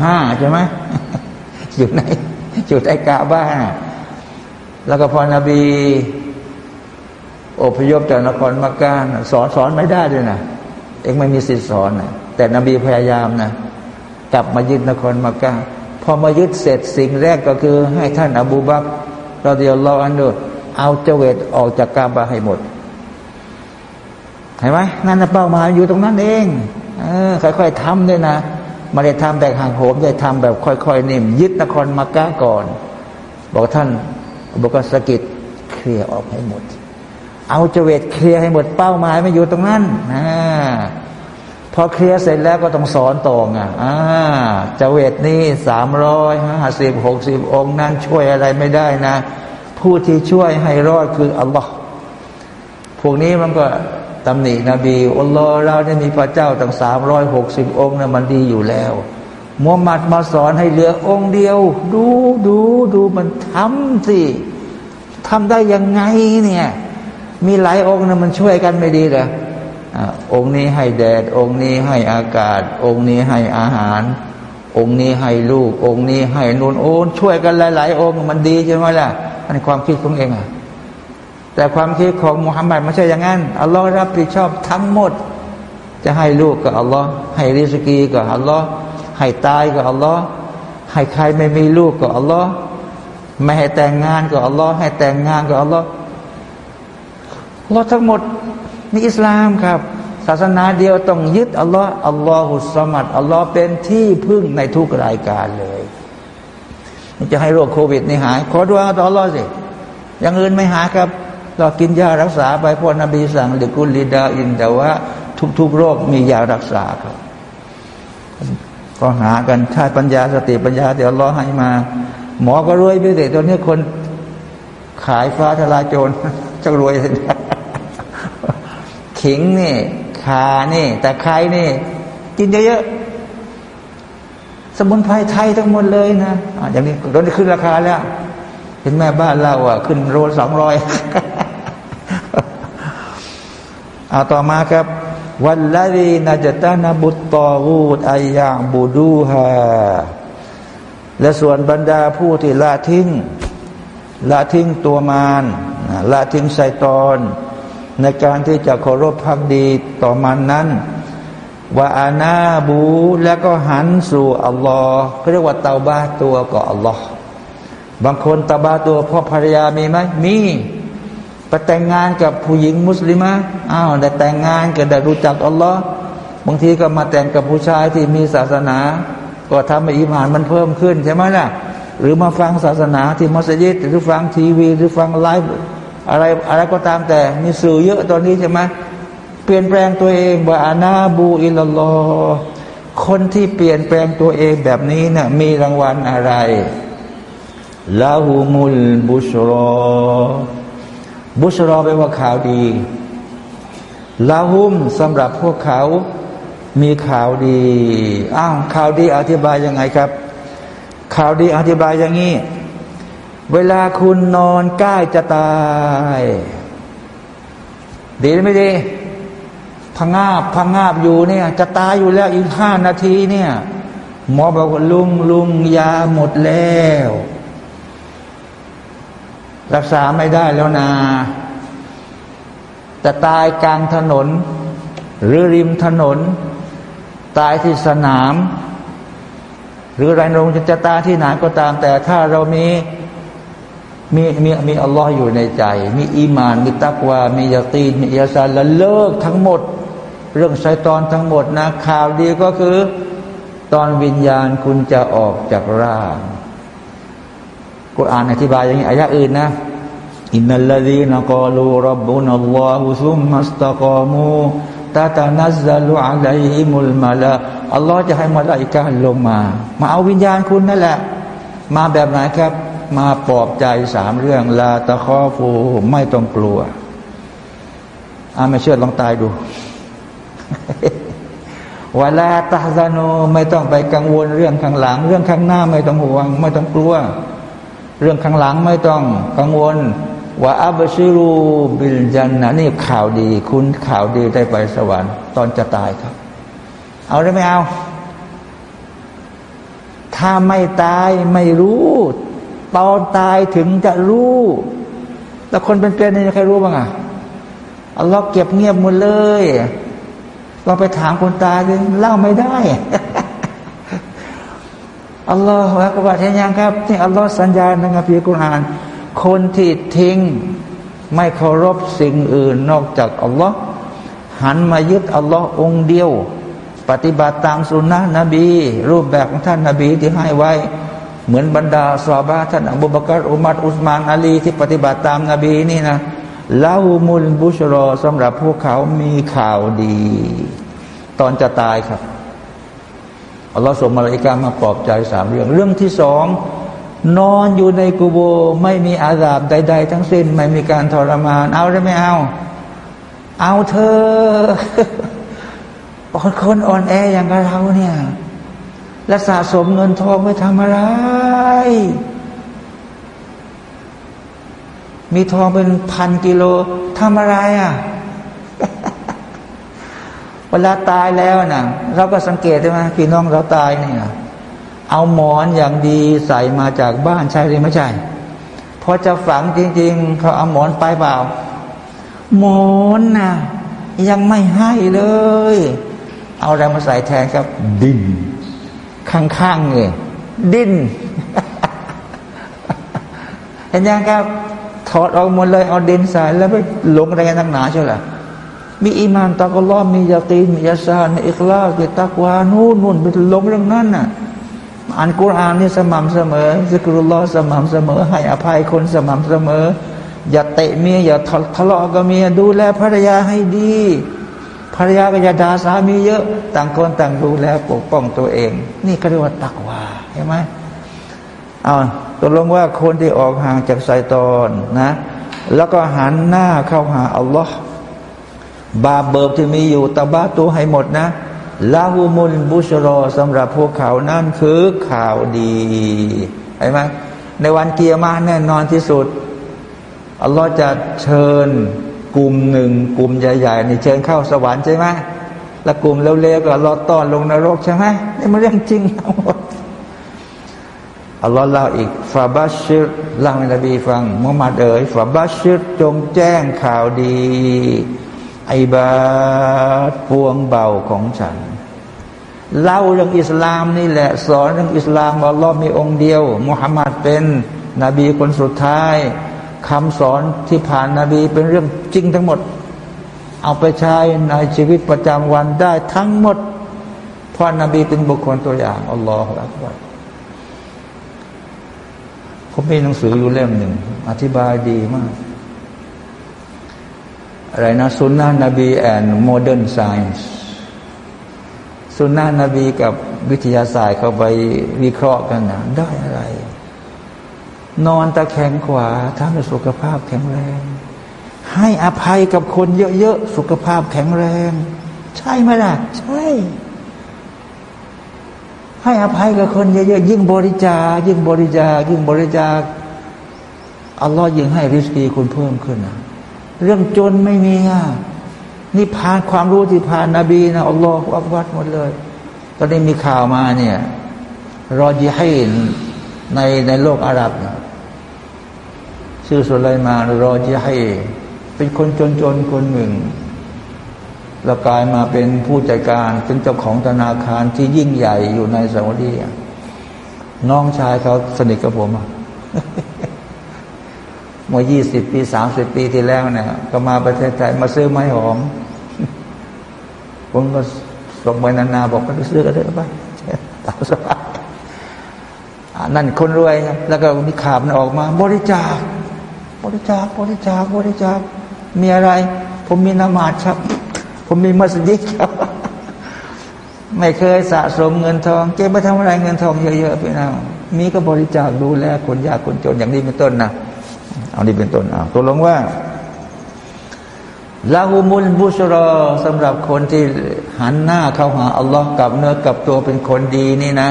ห้าใช่ไหม อยู่ในอยู่ใต้กาบ้านแล้วก็พอนบีอพยพจากนครมักกะสอนสอนไม่ได้เลยนะเองไม่มีสิทธิสอนนะแต่นบีพยายามนะกลับมายึดนครมักกะพอมายึดเสร็จสิ่งแรกก็คือ ให้ท่านอบูบักเราเดียวรออันดูเอาเจเวตออกจากกาบาให้หมดเห็นไหมนั่นเป้าหมายอยู่ตรงนั้นเองเออค่อยๆทำด้วยนะ มาได้ทำแบบห่างโหมได้ทำแบบค่อยๆนิ่มยึดนครมักกะก่อน บอกท่านบอกสกิดเคลียร์ออกให้หมด เอาเจเวตเคลียร์ให้หมดเป้าหมายไม่อยู่ตรงนั้นนะพอเคลียร์เสร็จแล้วก็ต้องสอนต่อไงอ่าเจเวตนี่สามร้อยห้าสิบหกสิบองค์นั้นช่วยอะไรไม่ได้นะ ผู้ที่ช่วยให้รอดคืออัลลอฮ์พวกนี้มันก็ ตำหนินบีอัลลอฮ์เราเนี่ยมีพระเจ้าตั้งสามร้อยหกสิบองค์นะมันดีอยู่แล้วมุฮัมมัดมาสอนให้เหลือองค์เดียว ดูดูดูมันทำสิทำได้ยังไงเนี่ย มีหลายองค์นะมันช่วยกันไม่ดีเลยอองค์นี้ให้แดด องค์นี้ให้อากาศ องค์นี้ให้อาหาร องค์นี้ให้ลูก องค์นี้ให้นุนโอนช่วยกันหลาย ๆ องค์มันดีใช่ไหมล่ะอันความคิดของเองอะ แต่ความคิดของมุฮัมมัดไม่ใช่อย่างนั้นอัลลอฮ์รับผิดชอบทั้งหมด จะให้ลูกกับอัลลอฮ์ให้ริสกีกับอัลลอฮ์ให้ตายกับอัลลอฮ์ให้ใครไม่มีลูกกับอัลลอฮ์ไม่ให้แต่งงานกับอัลลอฮ์ให้แต่งงานกับอัลลอฮ์เราทั้งหมดนี่อิสลามครับ ศาสนาเดียวต้องยึดอัลลอฮ์อัลลอฮุสมัดอัลลอฮ์เป็นที่พึ่งในทุกรายการเลยจะให้โรคโควิดนี่หาย ขอดูอาต่ออัลลอฮ์สิอย่างอื่นไม่หายครับ เรากินยารักษาไปพอนบีสั่งเดกุลิดาอินแต่ว่าทุกๆโรคมียารักษาครับ ก็หากันถ้าปัญญาสติปัญญาเดี๋ยวรอให้มา หมอก็รวยไปเด็ตอนนี้คนขายฟ้าทลายโจรจะรวยเลยขิงนี่ขานี่แต่ใครนี่ กินเยอะๆสมุนไพรไทยทั้งหมดเลยนะอย่างนี้รถขึ้นราคาแล้ว เห็นแม่บ้านเราอะ ขึ้นโรสองร้อย เอาต่อมาครับ วันละดีนาจตานาบุตตอรูดอายาบูดูฮาและส่วนบรรดาผู้ที่ละทิ้งละทิ้งตัวมารละทิ้งไซตอนในการที่จะเคารพพักดีต่อมันนั้นว่าอานาบูแล้วก็หันสู่อัลลอฮ์เขาเรียกว่าเตาบ้าตัวก็อัลลอฮ์บางคนตาบ้าตัวพ่อภรรยามีไหมมี ไปแต่งงานกับผู้หญิงมุสลิมะอ้าวได้แต่งงานก็ได้รู้จักอัลลอฮ์บางทีก็มาแต่งกับผู้ชายที่มีศาสนา ก็ทำให้อิมานมันเพิ่มขึ้นใช่ไหมล่ะ หรือมาฟังศาสนาที่มัสยิดหรือฟังทีวี หรือฟังไลฟ์อะไรอะไรก็ตามแต่มีสื่อเยอะตอนนี้ใช่ไหมเปลี่ยนแปลงตัวเองว่าอานาบูอิลลอคนที่เปลี่ยนแปลงตัวเองแบบนี้นะ่ะมีรางวัลอะไรลาหูมุลบุชรอ บุชรอแปลว่าข่าวดีลาหุมสำหรับพวกเขามีข่าวดี อ้าวข่าวดีอธิบายยังไงครับ ข่าวดีอธิบายอย่างนี้ เวลาคุณนอนใกล้จะตาย ดีไม่ดีพังงาบพังงาบอยู่เนี่ย จะตายอยู่แล้วอีกห้านาทีเนี่ย หมอบอกว่าลุงลุงยาหมดแล้ว รักษาไม่ได้แล้วนาจะตายกลางถนน หรือริมถนน ตายที่สนาม หรือไรโรงจะตายที่ไหนก็ตาม แต่ถ้าเรามีมีมีมีอัลลอฮ์อยู่ในใจ มีอีมาน มีตักวา มียาตีนมียาซาลแล้วเลิกทั้งหมด เรื่องไซตอนทั้งหมดนะข่าวดีก็คือ ตอนวิญญาณคุณจะออกจากร่าง กุรอานอธิบายอย่างนี้อายะอื่นนะอินนัลลดีนกอลูรับบุนัลลอฮุซุมมัสตะกามูตาตานัซาลุอะลัยฮิมุลมาลาอัลลอฮ์จะให้มาลาอิกาลงมา มาเอาวิญญาณคุณนั่นแหละ มาแบบไหนครับ มาปลอบใจสามเรื่อง ลาตะคอฟูไม่ต้องกลัวอาไม่เชื่อลองตายดูวลาตาซาโนไม่ต้องไปกังวลเรื่องข้างหลัง เรื่องข้างหน้าไม่ต้องห่วง ไม่ต้องกลัว เรื่องข้างหลังไม่ต้องกังวลว่าอับชิรูบิลจันนะนี่ข่าวดี คุณข่าวดีได้ไปสวรรค์ ตอนจะตายครับ เอาได้ไม่เอา ถ้าไม่ตายไม่รู้ ตอนตายถึงจะรู้ แต่คนเป็นเป็นนี่ใครรู้บ้างอะอัลลอฮ์เก็บเงียบหมดเลย เราไปถามคนตายเล่าไม่ได้ อัลลอฮฺอักบารเห็นยังครับที่อัลลอฮ์สัญญาในคัมภีร์กุรอานคนที่ทิ้งไม่เคารพสิ่งอื่นนอกจากอัลลอฮ์หันมายึดอัลลอฮ์องเดียว ปฏิบัติตามสุนนะนบี รูปแบบของท่านนาบีที่ให้ไว้ เหมือนบรรดาสวาบาท่านอบูบากรอุมัดอุสมานอาลีที่ปฏิบัติตามนาบีนี่นะลาหูมุลบุชรอสำหรับพวกเขามีข่าวดี ตอนจะตายครับ อัลลอฮ์ส่งมาลาอิกามาปลอบใจสามเรื่อง เรื่องที่สองนอนอยู่ในกูโบไม่มีอาสาบใด ๆ ทั้งสิ้น ไม่มีการทรมาน เอาได้ไม่เอา เอาเธอคนอ่อนแออย่างเราเนี่ยและสะสมเงินทองไปทำอะไร มีทองเป็นพันกิโลทำอะไรอะ เวลาตายแล้วนะ่ะเราก็สังเกตใช่ไหมพี่น้องเราตายเนี่ยเอาหมอนอย่างดีใส่มาจากบ้านใช่หรือไม่ใช่พอจะฝังจริง ๆ เขาเอาหมอนไปเปล่า หมอนนะยังไม่ให้เลย เอาอะไรมาใส่แทนครับ ดิน ข้างๆเนี่ยดินเห็นยังครับถอดออกหมดเลยเอาดินใส่แล้วไปหลงอะไรกันทั้งหนาใช่ไหม มีอีมานตะกลอมียาตีนมียาซานอิคลาสมีตักวานู่นนู่นไปลงเรื่องนั้นน่ะอ่านกุรอานนี่สม่ำเสมอซิกรุลลอสม่ำเสมอ ให้อภัยคนสม่ำเสมอ อย่าเตะเมียอย่าทะเลาะกับเมียดูแลภรรยาให้ดีภรรยาก็อย่าด่าสามีเยอะ ต่างคนต่างดูแลปกป้องตัวเอง นี่ก็เรียกว่าตักวาเห็นไหมเอาตกลงว่าคนที่ออกห่างจากไซตอนนะ แล้วก็หันหน้าเข้าหาอัลลอฮ์ บาเบิบที่มีอยู่ตาบ้าตัวให้หมดนะลาหูมุลบุชรอสำหรับพวกเขานั่นคือข่าวดีเห็นไหมในวันกิยามะฮ์แน่นอนที่สุด อัลลอฮ์จะเชิญกลุ่มหนึ่งกลุ่มใหญ่ๆนี่เชิญเข้าสวรรค์ใช่ไหมแล้วกลุ่มเลวๆก็รอต้อนลงนรกใช่ไหมนี่มันเรื่องจริงทั้งหมดอัลลอฮ์เล่าอีก فبشر เล่าให้นบีฟังมุฮัมมัดเอ๋ย فبشر จงแจ้งข่าวดี عباد ปวงบ่าวของฉัน เล่าเรื่องอิสลามนี่แหละ สอนเรื่องอิสลามอัลลอฮ์มีองค์เดียวมุฮัมมัดเป็นนบีคนสุดท้ายคำสอนที่ผ่านนบีเป็นเรื่องจริงทั้งหมด เอาไปใช้ในชีวิตประจำวันได้ทั้งหมดเพราะนบีเป็นบุคคลตัวอย่างالله أكبر ผมมีหนังสืออยู่เล่มหนึ่ง อธิบายดีมาก อะไรนะสุนนะนบี and modern scienceสุนนะนบีกับวิทยาศาสตร์เข้าไปวิเคราะห์กันนะได้อะไร นอนตะแคงขวาทำให้สุขภาพแข็งแรง ให้อภัยกับคนเยอะๆ สุขภาพแข็งแรง ใช่ไหมล่ะ ใช่ ให้อภัยกับคนเยอะๆ ยิ่งบริจาคยิ่งบริจาคยิ่งบริจาคอัลลอฮ์ยิ่งให้ริสกีคุณเพิ่มขึ้นนะ เรื่องจนไม่มีอะนี่ผ่านความรู้ที่ผ่านนาบีนะอัลลอฮฺอักบัดหมดเลย ตอนนี้มีข่าวมาเนี่ยรอจีให้ในในโลกอาหรับนะชื่อสุไลมานรอจีให้เป็นคนจนๆคนหนึ่งแล้วกลายมาเป็นผู้จัดการเป็นเจ้าของธนาคารที่ยิ่งใหญ่อยู่ในซาอุดีน้องชายเขาสนิทกับผมอะ เมื่อยี่สิบปีสามสิบปีที่แล้วเนี่ยก็มาประเทศไทยมาซื้อไม้หอมผมก็ส่งไปนานาบอกไปซื้อกันเลยไปตามสบายนั่นคนรวยแล้วก็มีข่าวมันออกมา บริจาค บริจาค บริจาค บริจาค มีอะไร ผมมีนามาดครับ ผมมีมัสยิดครับ ไม่เคยสะสมเงินทอง เก็บไปทำอะไรเงินทองเยอะๆพี่น้องมีก็บริจาคดูแลคนยากคนจนอย่างนี้เป็นต้นนะ เอานี้เป็นต้นเอาตัวลงว่าลาหูมุลบุชรอสำหรับคนที่หันหน้าเข้าหาอัลลอฮ์กับเนื้อกับตัวเป็นคนดีนี่นะ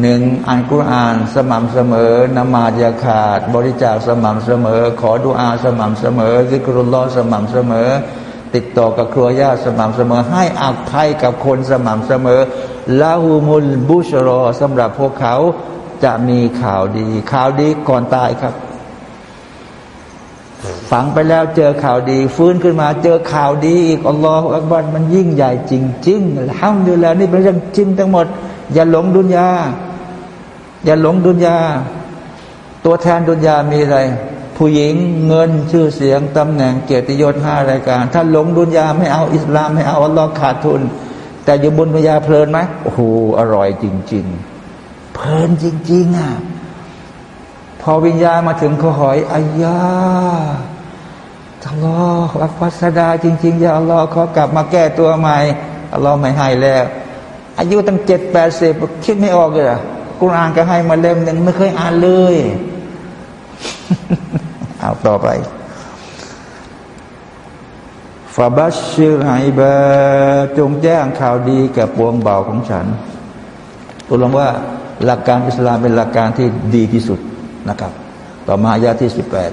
หนึ่งอ่านกุรอานสม่ำเสมอนมาดยาขาด บริจาคสม่ำเสมอ ขอดุอาสม่ำเสมอซิกรุลลอฮ์สม่ำเสมอ ติดต่อกับครัวญาติสม่ำเสมอ ให้อภัยกับคนสม่ำเสมอลาหูมุลบุชรอสำหรับพวกเขาจะมีข่าวดี ข่าวดีก่อนตายครับ ฝังไปแล้วเจอข่าวดี ฟื้นขึ้นมาเจอข่าวดีอีกอัลลอฮฺอักบัรมันยิ่งใหญ่จริงๆห้ามดูแลนี่เป็นเรื่องจริงทั้งหมด อย่าหลงดุนยา อย่าหลงดุนยา ตัวแทนดุนยามีอะไร ผู้หญิงเงินชื่อเสียงตำแหน่งเกียรติยศห้ารายการ ถ้าหลงดุนยาไม่เอาอิสลามไม่เอาอัลลอฮ์ขาดทุน แต่อยู่บนดุนยาเพลินไหมโอ้โหอร่อยจริง ๆ เพลินจริง ๆอะพอวิญญาณมาถึงเขาหอยอายา อัลลอฮ์อักบัสดาจริงๆอย่าอัลลอฮ์ขากลับมาแก้ตัวใหม่อัลลอฮ์ไม่ให้แล้ว อายุตั้งเจ็ดแปดสิบคิดไม่ออกเลยกุรอานก็ให้มาเล่มหนึ่งไม่เคยอ่านเลยเอาต่อไปฟาบัชชิรไฮบาจงแจ้งข่าวดีแกับปวงเบาของฉันตัวลงว่าหลักการอิสลามเป็นหลักการที่ดีที่สุดนะครับ ต่อมาอายาที่สิบแปด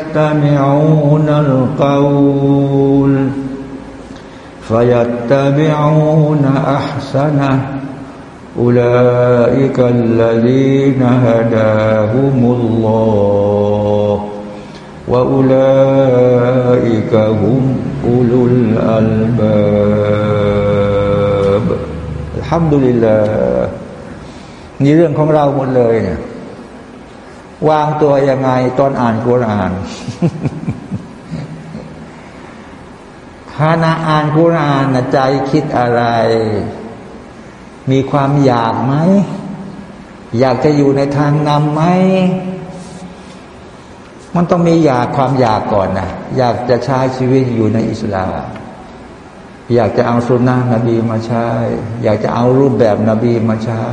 القول فيتبعون أحسنه أولئك الذين هداهم الله وأولئك هم أولو الألباب الحمد لله นี่เรื่องของเราหมดเลยเนี่ย วางตัวยังไงตอนอ่านกุรอานขณะอ่านกุรอานใจคิดอะไร มีความอยากไหม อยากจะอยู่ในทางนำไหม มันต้องมีอยากความอยากก่อนนะอยากจะใช้ชีวิตอยู่ในอิสลามอยากจะเอาสุนนะนบีมาใช้ อยากจะเอารูปแบบนบีมาใช้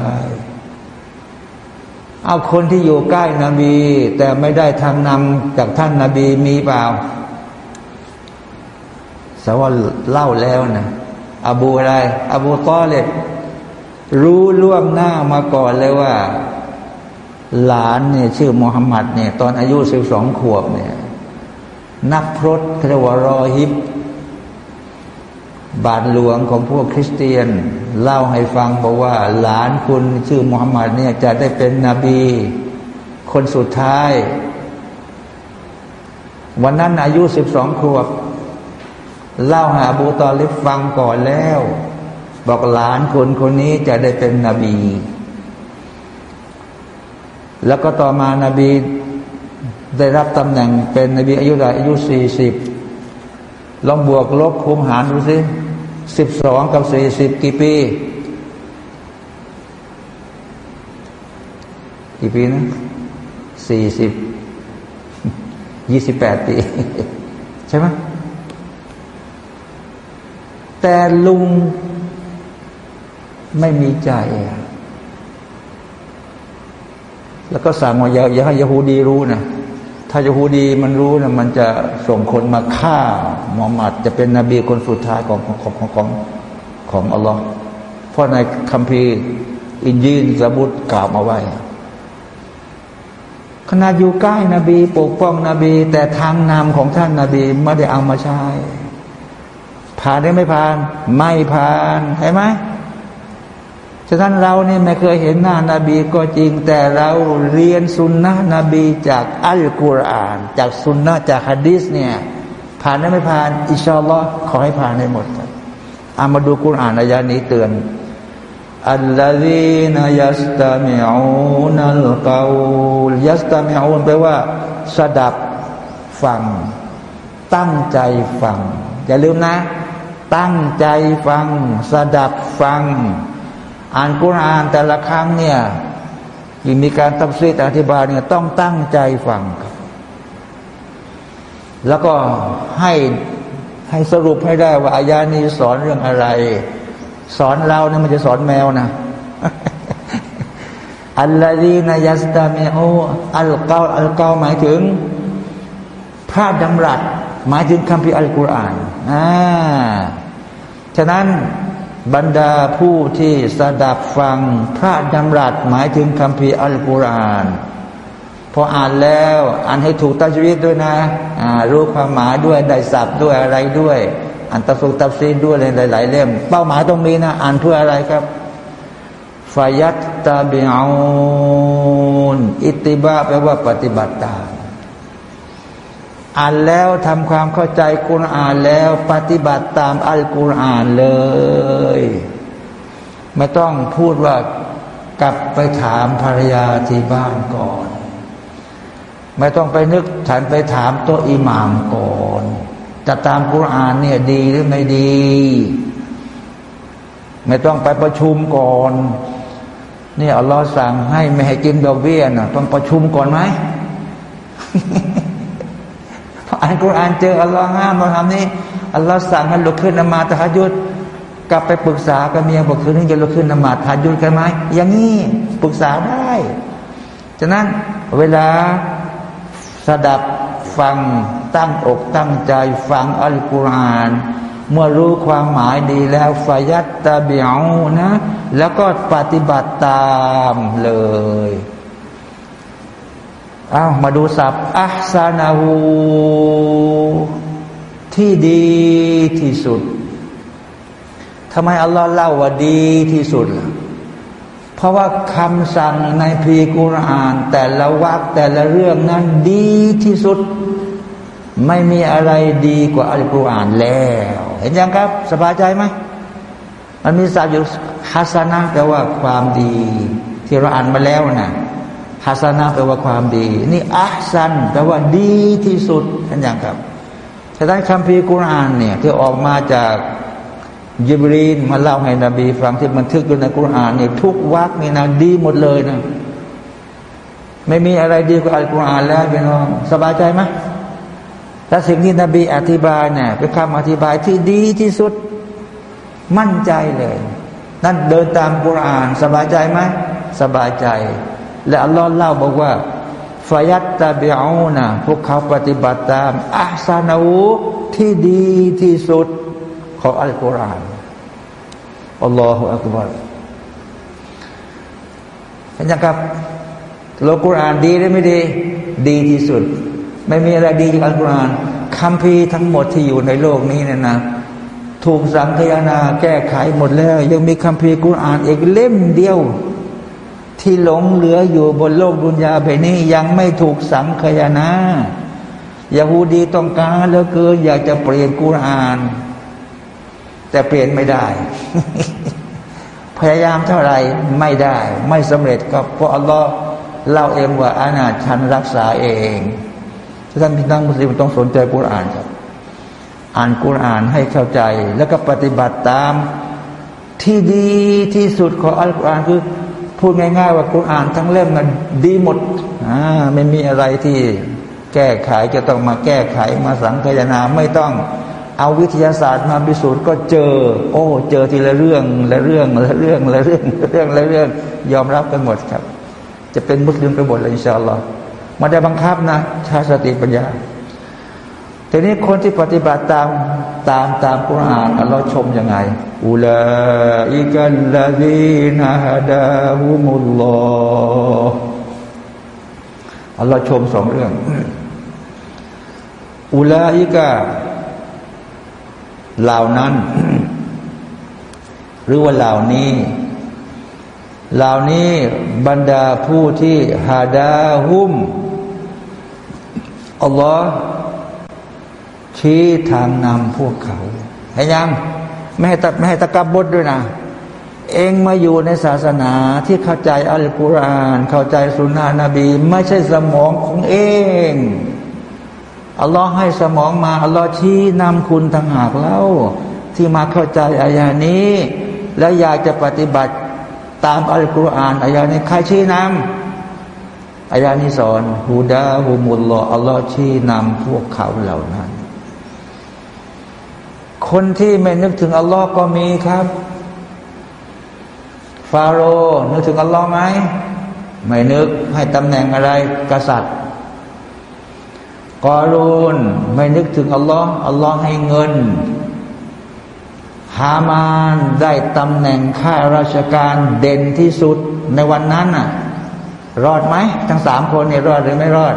เอาคนที่อยู่ใกล้นบี แต่ไม่ได้ทางนำจากท่านนาบีมีเปล่าสาว่าเล่าแล้วนะอบูอะไรอบูตอเลตรู้ล่วงหน้ามาก่อนเลยว่า หลานเนี่ยชื่อมูฮัมหมัดเนี่ยตอนอายุสิบสองขวบเนี่ย นักพรตเรวรอฮิบ บาทหลวงของพวกคริสเตียน เล่าให้ฟังบอกว่า หลานคุณชื่อมูฮัมหมัดเนี่ยจะได้เป็นนบี คนสุดท้าย วันนั้นอายุสิบสองขวบ เล่าหาบูตอลิฟฟังก่อนแล้ว บอกหลานคนคนนี้จะได้เป็นนบี แล้วก็ต่อมานาบีได้รับตำแหน่งเป็นนบีอายุไรอายุสี่สิบลองบวกลบคูณหารดูสิ สิบสองกับสี่สิบกี่ปี กี่ปีนะสี่สิบยี่สิบแปดปี ใช่ไหมแต่ลุงไม่มีใจ แล้วก็สั่งว่าอย่าให้ยาฮูดีรู้นะ ถ้ายาฮูดีมันรู้นะมันจะส่งคนมาฆ่ามุฮัมมัด จะเป็นนบีคนสุดท้ายของของของของของอัลลอฮ์เพราะในคัมภีร์อินยีนสบุตกล่าวมาไว้ขนาดอยู่ใกล้นบี ปกป้องนบี แต่ทางนำของท่านนาบีไม่ได้เอามาใช้ผ่านได้ไม่ผ่าน ไม่ผ่านเห็นไหม ฉะนั้นเราเนี่ยไม่เคยเห็นหน้านาบีก็จริง แต่เราเรียนสุนนะนบีจากอัลกุรอาน จากสุนนะจากฮะดีสเนี่ยผ่านได้ไม่ผ่าน อิชอัลลอฮ์ขอให้ผ่านได้หมดอามาดูกุรอานอายานี้เตือนอัลลอฮีนยัสตามิอูนัลกาลยัสตามิอูนแปลว่าสดับฟัง ตั้งใจฟัง อย่าลืมนะ ตั้งใจฟัง สดับฟัง อ่านกุรอานแต่ละครั้งเนี่ยยิ่งมีการตับซีดอธิบายเนี่ยต้องตั้งใจฟังครับ แล้วก็ให้ให้สรุปให้ได้ว่าอายานี้สอนเรื่องอะไร สอนเราเนี่ยมันจะสอนแมวนะอัลลอฮีนายัสตาเมโออัลกาอัลกาหมายถึง พระดำรัส หมายถึงคำพิอัลกุรอานอ่าฉะนั้น บรรดาผู้ที่สดับฟังพระดำรัสหมายถึงคำพีอัลกุรอานพออ่านแล้วอ่านให้ถูกตัจวิตด้วยนะรู้ความหมายด้วยได้สับด้วยอะไรด้วยอ่านตะสุตับซีด้วยหลาย ๆ เล่ม เป้าหมายตรงนี้นะอ่านเพื่ออะไรครับฟายัตตาบิอูนอิติบะแปลว่าปฏิบัติตาม อ่านแล้วทำความเข้าใจกุรอานแล้วปฏิบัติตามอัลกุรอานเลย ไม่ต้องพูดว่ากลับไปถามภรรยาที่บ้านก่อน ไม่ต้องไปนึกฉันไปถามตัวอิหมามก่อนจะตามกุรอานเนี่ยดีหรือไม่ดี ไม่ต้องไปประชุมก่อนนี่อัลลอฮ์สั่งให้ไม่ให้กินดอกเบี้ยนะต้องประชุมก่อนไหม อ่านกุรอานเจออัลลอฮ์ห้ามมาทำนี้อัลลอฮ์สั่งให้ลุกขึ้นนมาตะฮัยุดกลับไปปรึกษากับเมียบอกคืนนี้จะลุกขึ้นนมาตะฮัยุดกันไหมอย่างนี้ปรึกษาได้ฉะนั้นเวลาสดับฟังตั้งอกตั้งใจฟังอัลกุรอานเมื่อรู้ความหมายดีแล้วฟายัตตาเบียวนะ แล้วก็ปฏิบัติตามเลย อ้าวมาดูศัพท์อัซานาหูที่ดีที่สุดทำไมอัลลอฮ์เล่าว่าดีที่สุดเพราะว่าคำสั่งในพีกุรอาน แต่ละวักแต่ละเรื่องนั้นดีที่สุด ไม่มีอะไรดีกว่าอัลกุรอานแล้ว เห็นยังครับสบายใจไหมมันมีศัพท์อยู่ฮัสนะแปลว่าความดี ที่เราอ่านมาแล้วนะ่ะ ฮัสนะแปลว่าความดี นี่อัพซันแปลว่าดีที่สุดท่านอย่างครับฉะนั้นคำพีกุรอานเนี่ยที่ออกมาจากยิบรีนมาเล่าให้นบีฟังที่บันทึกอยู่ในกุรอานเนี่ยทุกวักนี่นะดีหมดเลยนะไม่มีอะไรดีกว่าอัลกุรอานแล้วพี่น้องสบายใจไหมและสิ่งที่นบีอธิบายเนี่ยเป็นคำอธิบายที่ดีที่สุดมั่นใจเลย นั่นเดินตามกุราน สบายใจไหมสบายใจ และอัลลอฮ์เล่าบอกว่าฟยัตตาเบียวนะพวกเขาปฏิบัติตามอัสานาูที่ดีที่สุดของอัลกุรอานอัลลอฮฺอักบารเห็นยังครับโลกุรอานดีหรือไม่ดี ดีที่สุด ไม่มีอะไรดีจากอัลกุรอานคำพีทั้งหมดที่อยู่ในโลกนี้เนี่ยนะ ถูกสังคยานาแก้ไขหมดแล้ว ยังมีคำพีกุรอานอีกเล่มเดียว ที่หลงเหลืออยู่บนโลกดุนยาไปนี้ยังไม่ถูกสังคยานายาฮูดีต้องการเหลือเกินอยากจะเปลี่ยนกุราน แต่เปลี่ยนไม่ได้ พยายามเท่าไรไม่ได้ ไม่สำเร็จก็เพราะอัลลอฮ์เล่าเองว่าอาณาชันรักษาเองท่านพี่น้องมุสลิมต้องสนใจกุรานครับ อ่านกุรานให้เข้าใจ แล้วก็ปฏิบัติตามที่ดีที่สุดของอัลกุรอานคือ พูดง่าย ๆ ว่ากุรอานทั้งเล่มมันดีหมดอ่าไม่มีอะไรที่แก้ไขจะต้องมาแก้ไขมาสังคายนาไม่ต้องเอาวิทยาศาสตร์มาพิสูจน์ก็เจอ โอ้ เจอทีละเรื่องละเรื่องละเรื่องละเรื่องละเรื่องละเรื่องยอมรับกันหมดครับ จะเป็นมุสลิมกันหมดเลยอินชาอัลลอฮ์มาได้บังคับนะชาสติปัญญา ทีนี้คนที่ปฏิบัติตามตามตามกุรอานเราชมยังไงอุลาอิกัลลาดีนาฮดาฮุมุลลอฮ์เราชมสองเรื่องอุลาอิกาเหล่านั้น หรือว่าเหล่านี้ เหล่านี้บรรดาผู้ที่ฮาดาฮุมอัลลอฮ์ ชี้ทางนำพวกเขาเห็นยังไม่ให้ตัดไม่ให้ตะกับบดด้วยนะ เองมาอยู่ในศาสนาที่เข้าใจอัลกุรอาน เข้าใจสุนนะบี ไม่ใช่สมองของเองอัลลอฮ์ให้สมองมาอัลลอฮ์ชี้นำคุณทางหากเล่าที่มาเข้าใจอายานี้ และอยากจะปฏิบัติตามอัลกุรอานอายานี้ใครชี้นำอายานี้สอนฮูดาฮูมุลลออัลลอฮ์ชี้นำพวกเขาเหล่านั้น คนที่ไม่นึกถึงอัลลอฮ์ก็มีครับ ฟาโรห์นึกถึงอัลลอฮ์ไหมไม่นึกให้ตำแหน่งอะไรกษัตริย์กอรูนไม่นึกถึงอัลลอฮ์อัลลอฮ์ให้เงินฮามานได้ตำแหน่งข้าราชการเด่นที่สุดในวันนั้นน่ะ รอดไหมทั้งสามคนนี่รอดหรือไม่รอด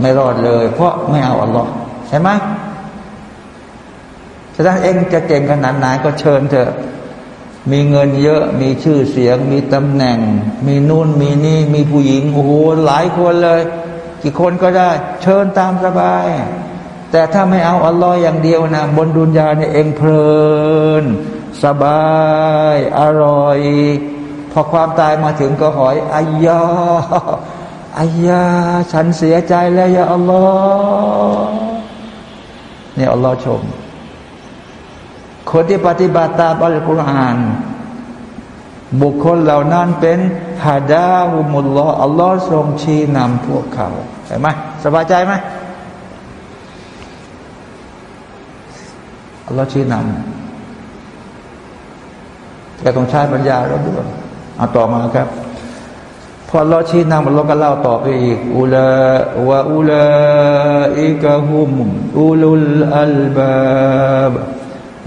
ไม่รอดเลย เพราะไม่เอาอัลลอฮ์ใช่ไหม ฉะนั้นเองจะเก่งขนาดไหนก็เชิญเถอะ มีเงินเยอะ มีชื่อเสียง มีตำแหน่ง มีนู่นมีนี่ มีผู้หญิง โอ้โห หลายคนเลย กี่คนก็ได้ เชิญตามสบาย แต่ถ้าไม่เอาอัลลอฮ์อย่างเดียวนะ บนดุนยาเนี่ยเองเพลิน สบาย อร่อย พอความตายมาถึงก็หอยอายาอายาฉันเสียใจแล้วยาอัลลอฮ์เนี่ยอัลลอฮ์ชม คนที่ปฏิบัติตามอัลกุรอาน บุคคลเหล่านั้นเป็นฮาดาอุมุลลออัลลอฮ์ทรงชี้นำพวกเขาเห็นไหมสบายใจไหมอัลลอฮ์ชี้นำแต่ต้องใช้ปัญญาเราด้วยเอาต่อมาครับพอเราชี้นำเราก็เล่าต่อไปอีกอุลาวะอุลาอิกะฮุมอุลุลอัลบาบ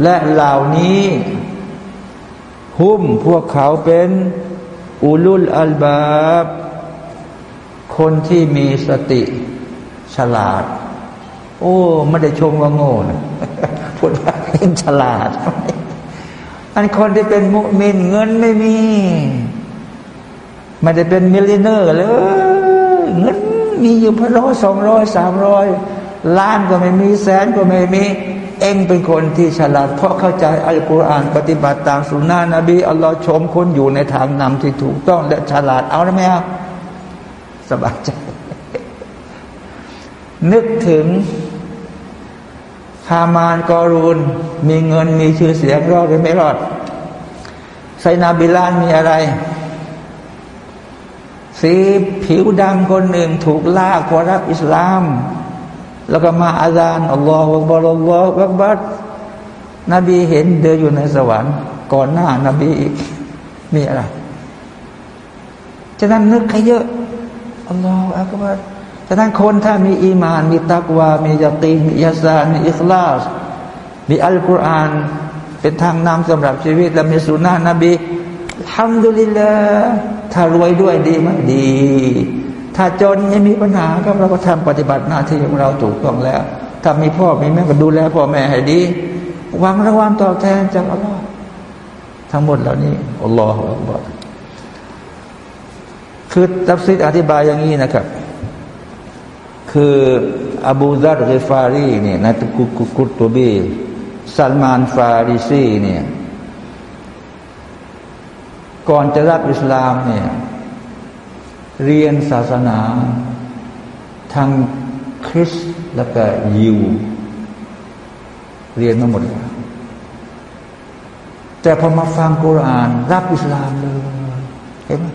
และเหล่านี้หุ้มพวกเขาเป็นอุลุลอัลบาบ คนที่มีสติฉลาด โอ้ไม่ได้ชมว่าโง่นะพูดว่าเป็นฉลาด อันคนที่เป็นมุมินเงินไม่มี ไม่ได้เป็นมิลลิเนอร์เลยเงินมีอยู่พันร้อยสองร้อยสามร้อยล้านก็ไม่มีแสนก็ไม่มี เองเป็นคนที่ฉลาด เพราะเข้าใจอัลกุรอานปฏิบัติตามสุนนะนบีอัลลอฮ์ชมคนอยู่ในทางนำที่ถูกต้องและฉลาดเอาได้ไหมครับสบายใจ นึกถึงฮามานกอรูน มีเงินมีชื่อเสียงรอดหรือไม่รอดไซนาบิลานมีอะไร สีผิวดำคนหนึ่งถูกล่ากพอรับอิสลาม แล้วก็มาอาจารย์อัลลอฮฺบารอัลลอฮฺอักบัรนบีเห็นเดินอยู่ในสวรรค์ ก่อนหน้านบีอีก มีอะไรฉะนั้นนึกให้เยอะอัลลอฮฺอักบารฉะนั้นคนถ้ามีอีมาน มีตักวา มียาตีมียาซามีอิคลาส มีอัลกุรอาน เป็นทางนำสำหรับชีวิต และมีสุนนะนบีทำดุลิลละถ้ารวยด้วยดีไหมดี ถ้าจนยังมีปัญหาก็เราก็ทำปฏิบัติหน้าที่ของเราถูกต้องแล้วถ้ามีพ่อมีแม่ก็ดูแลพ่อแม่ให้ดีหวังรางวัลตอบแทนจากอัลลอฮ์ทั้งหมดเหล่านี้อัลลอฮฺบอกคือตัฟซิดอธิบายอย่างนี้นะครับ คืออบูซัดริฟารีเนี่ยนตุกุกุกุตบีซัลมานฟาริซีเนี่ยก่อนจะรับอิสลามเนี่ย เรียนศาสนาทางคริสต์แล้วก็ยิว เรียนมาหมดแล้วแต่พอมาฟังกุราน รับอิสลามเลยเห็นไหม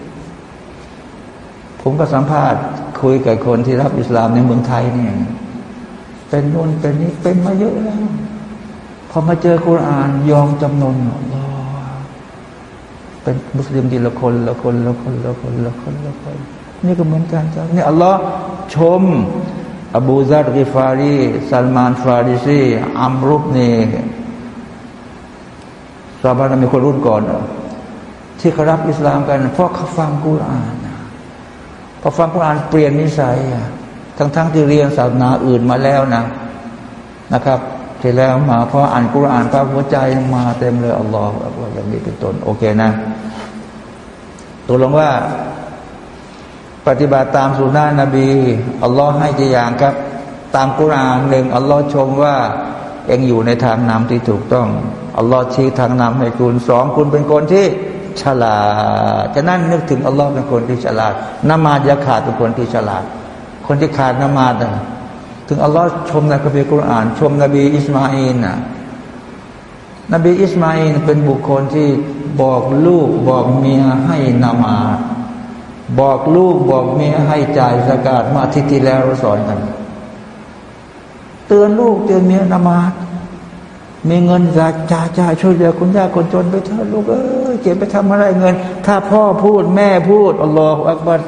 ผมก็สัมภาษณ์คุยกับคนที่รับอิสลามในเมืองไทยเนี่ย เป็นนู่นเป็นนี่เป็นมาเยอะแล้ว พอมาเจอกุรอานยอมจำนนรอ เป็นมุสลิมทีละคนละคนละคนละคนละคนละคน นี่ก็เหมือนกันจ้ะนี่อัลลอฮ์ชมอบูซัรกิฟารีซัลมานฟาริซีอัมรุบนี่ซาบานมีคนรุ่นก่อน ที่เขารับอิสลามกัน เพราะเขาฟังกุรอานพอฟังกุรอานเปลี่ยนนิสัยทั้งๆทที่เรียนศาสนาอื่นมาแล้วนะนะครับ ที่แล้วมาพออ่านกุรอานปั๊บหัวใจมาเต็มเลยอัลลอฮฺอย่างนี้เป็นต้นโอเคนะตัวลงว่า ปฏิบัติตามสุนานะนบีอัลลอฮ์ให้กี่อย่างครับ ตามกุรอานหนึ่งอัลลอฮ์ชมว่า เองอยู่ในทางนำที่ถูกต้องอัลลอฮ์ชี้ทางนำให้คุณสองคุณเป็นคนที่ฉลาดฉะนั้นนึกถึงอัลลอฮ์เป็นคนที่ฉลาดนมาซอย่าขาดเป็นคนที่ฉลาด คนที่ขาดนมาซ ถึงอัลลอฮ์ชมในคัมภีร์กุรอาน ชมนบีอิสมาอินนะนบีอิสมาอินเป็นบุคคลที่บอกลูกบอกเมียให้นมาซบอกลูกบอกเมียให้จ่ายซะกาตอาทิตย์ที่แล้วเราสอนกัน เตือนลูกเตือนเมียนามาดมีเงินจ่ายจ่ายจ่ายช่วยเหลือคุณย่าคนจนไปเถอะลูกเอ้ยเก็บไปทำอะไรเงิน ถ้าพ่อพูดแม่พูดอัลลอฮฺอักบัร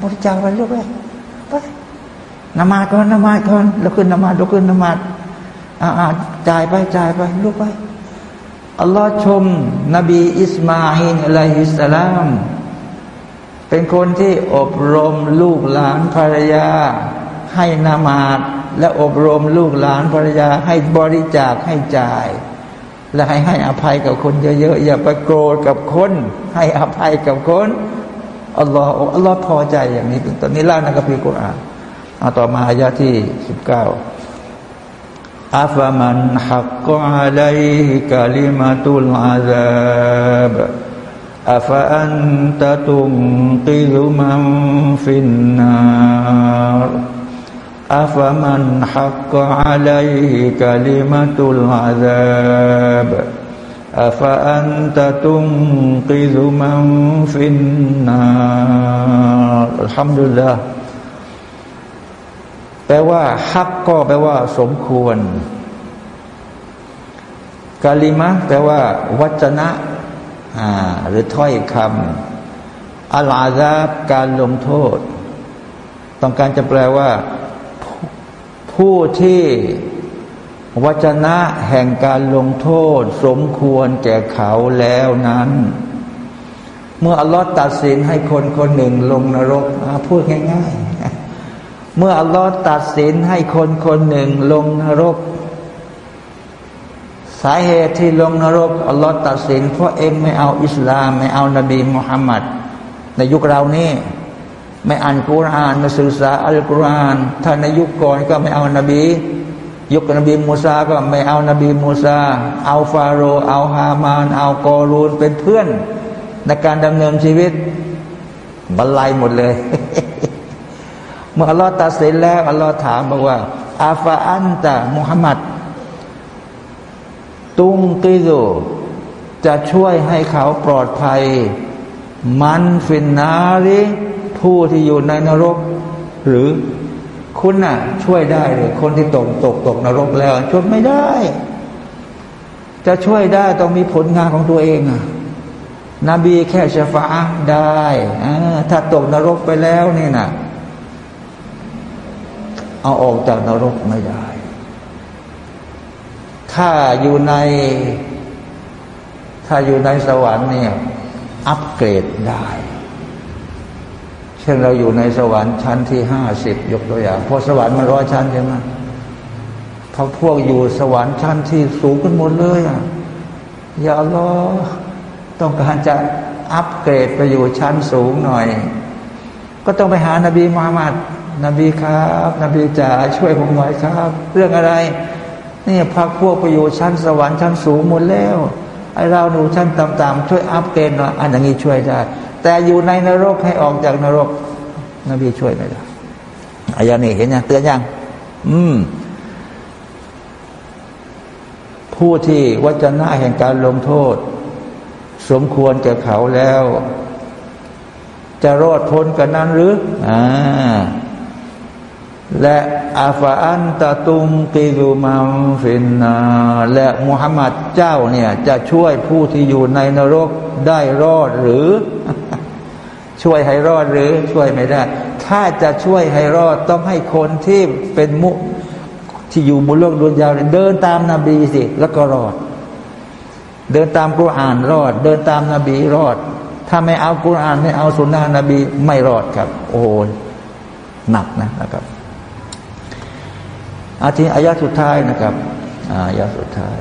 บริจาคไปลูกไปไป นมาก่อนนมาก่อนแล้วขึ้นนมาแล้วขึ้นนมาอ่าจ่ายไปจ่ายไปลูกไปอัลลอฮ์ชม นบีอิสมาอินอะลัยฮิสสลาม เป็นคนที่อบรมลูกหลานภรรยา ให้นามาดและอบรมลูกหลานภรรยา ให้บริจาคให้จ่าย และให้ให้อภัยกับคนเยอะๆอย่าไปโกรธกับคน ให้อภัยกับคน อัลลอฮ์อัลลอฮ์พอใจอย่างนี้ต้นนี่ล่านคักพิกุอานเอาต่อมาอายะที่สิบเก้าอัฟมันฮักกอาลัยกาลิมาตุลอาซาบอัฟอันตะตุงกิลุมัมฟินนารอัฟมันฮักกอาลัยกาลิมาตุลอาซาบ أفأنت تنقذ من في النار الحمد لله แปลว่าฮักก็แปลว่า สมควร กาลิมะแปลว่าวัจนะหรือถ้อยคำอัลอาซาบการลงโทษ ต้องการจะแปลว่าผู้ที่ วจนะแห่งการลงโทษ สมควรแก่เขาแล้วนั้น เมื่ออัลลอฮ์ตัดสินให้คนคนหนึ่งลงนรกพูดง่าย ๆ เมื่ออัลลอฮ์ตัดสินให้คนคนหนึ่งลงนรก สาเหตุที่ลงนรกอัลลอฮ์ตัดสินเพราะเองไม่เอาอิสลาม ไม่เอานบีมุฮัมมัดในยุคเรานี่ไม่อ่านกุรานไม่ศึกษาอัลกุรอานถ้าในยุคก่อนก็ไม่เอานบี ยุคนบีมูซาก็ไม่เอานบีมูซาเอาฟาโรเอาฮามาน เอากอรูนเป็นเพื่อนในการดำเนินชีวิตบรรลัยหมดเลย เมื่ออัลลอฮ์ตัดสินแล้วอัลลอฮ์ถามบอกว่า อาฟาอันตะมุฮัมมัดตุงกิโซจะช่วยให้เขาปลอดภัย มันฟินนาริผู้ที่อยู่ในนรก หรือ คุณน่ะ ช่วยได้หรือคนที่ตกตกตกนรกแล้วช่วยไม่ได้ จะช่วยได้ต้องมีผลงานของตัวเองอะนบีแค่ชฟ้าได้ถ้าตกนรกไปแล้วนี่นะเอาออกจากนรกไม่ได้ ถ้าอยู่ใน ถ้าอยู่ในสวรรค์เนี่ย อัปเกรดได้ ช่นเราอยู่ในสวรรค์ชั้นที่ห้าสิบยกตัวอย่างเพราะสวรรค์มันร้อยชั้นใช่ไหมพอพวกอยู่สวรรค์ชั้นที่สูงกันหมดเลยอะอย่าล้อต้องการจะอัปเกรดไปอยู่ชั้นสูงหน่อย ก็ต้องไปหานบีมุฮัมมัดนบีครับ นบีจ๋าช่วยผมหน่อยครับ เรื่องอะไรนี่พักพวกไปอยู่ชั้นสวรรค์ชั้นสูงหมดแล้วไอเราหนูชั้นต่ำๆช่วยอัปเกรดหน่อยอันอย่างนี้ช่วยได้ แต่อยู่ในนรกให้ออกจากนรก นบีช่วยไม่ได้อายานี้เห็นยังเตือนยังอืม ผู้ที่วัจนะแห่งการลงโทษ สมควรแก่เขาแล้ว จะรอดพ้นกันนั้นหรืออ่าและอาฟาอันตะตุงกิลูมาฟินนา และมุฮัมมัดเจ้าเนี่ย จะช่วยผู้ที่อยู่ในนรกได้รอดหรือ ช่วยให้รอดหรือช่วยไม่ได้ ถ้าจะช่วยให้รอดต้องให้คนที่เป็นมุที่อยู่บนโลกดวงยาวเดินตามนาบีสิ แล้วก็รอด เดินตามกุรอานรอด เดินตามนาบีรอด ถ้าไม่เอากุรอานไม่เอาสุนนะนบีไม่รอดครับ โอ้หนักนะนะครับอาทิอายะสุดท้ายนะครับอายะสุดท้าย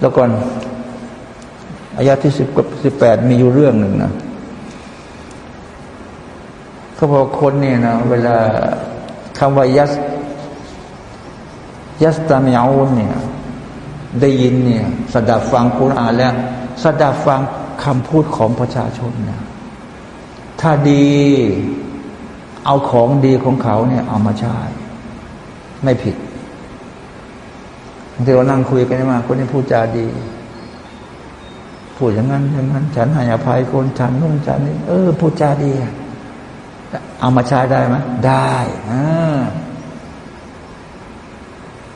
แล้วก่อนอายะที่สิบกับสิบแปดมีอยู่เรื่องหนึ่งนะ เขาบอกคนเนี่ยนะเวลาคำว่ายัสยัสตามิอูนเนี่ยได้ยินเนี่ยสดับฟังคุรานแล้วสดับฟังคำพูดของประชาชนนะถ้าดีเอาของดีของเขาเนี่ย เอามาใช้ไม่ผิดบางทีเรานั่งคุยกันมาคนนี้พูดจาดีพูดอย่างนั้นอย่างนั้น ฉันให้อภัยคนฉันนุ่งฉันนี่เออพูดจาดี เอามาใช้ได้ไหมได้อ่า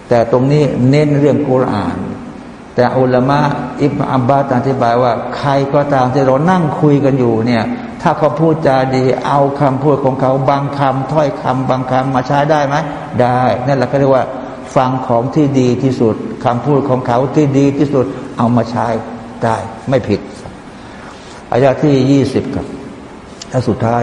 แต่ตรงนี้เน้นเรื่องกุรอาน แต่อุลามะอิบอับบาตอธิบายว่า ใครก็ตามที่เรานั่งคุยกันอยู่เนี่ย ถ้าเขาพูดจาดี เอาคำพูดของเขาบางคำถ้อยคำบางคำมาใช้ได้ไหมได้นั่นแหละก็เรียกว่าฟังของที่ดีที่สุดคำพูดของเขาที่ดีที่สุด เอามาใช้ได้ไม่ผิดอายาที่ยี่สิบครับถ้าสุดท้าย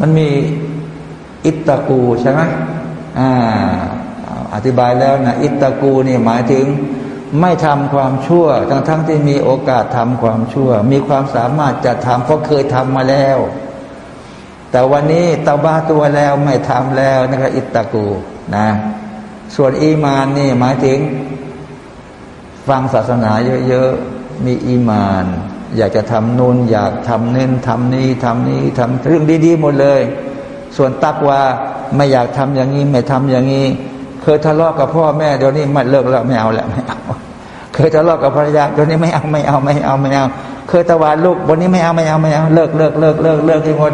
มันมีอิตตะกูใช่ไหมอ่าอธิบายแล้วนะอิตตะกูนี่หมายถึงไม่ทำความชั่ว ทั้งทั้งที่มีโอกาสทำความชั่ว มีความสามารถจะทำเพราะเคยทำมาแล้ว แต่วันนี้ตาบ้าตัวแล้วไม่ทำแล้วนะครับอิตตะกูนะส่วนอีมานนี่หมายถึง ฟังศาสนาเยอะๆมีอีมาน อยากจะทำนูนอยากทำเน้นทำนี้ทำนี้ทำเรื่องดีๆหมดเลย ส่วนตักว่าไม่อยากทำอย่างนี้ ไม่ทำอย่างนี้ เคยทะเลาะกับพ่อแม่เดี๋ยวนี้ไม่เลิกแล้วไม่เอาแล้วไม่เอาเคยทะเลาะกับภรรยาเดี๋ยวนี้ไม่เอาไม่เอาไม่เอาไม่เอา เคยตะวานลูกวันนี้ไม่เอาไม่เอาไม่เอาเลิกเลิกเลิกเลิกเลิกให้หมด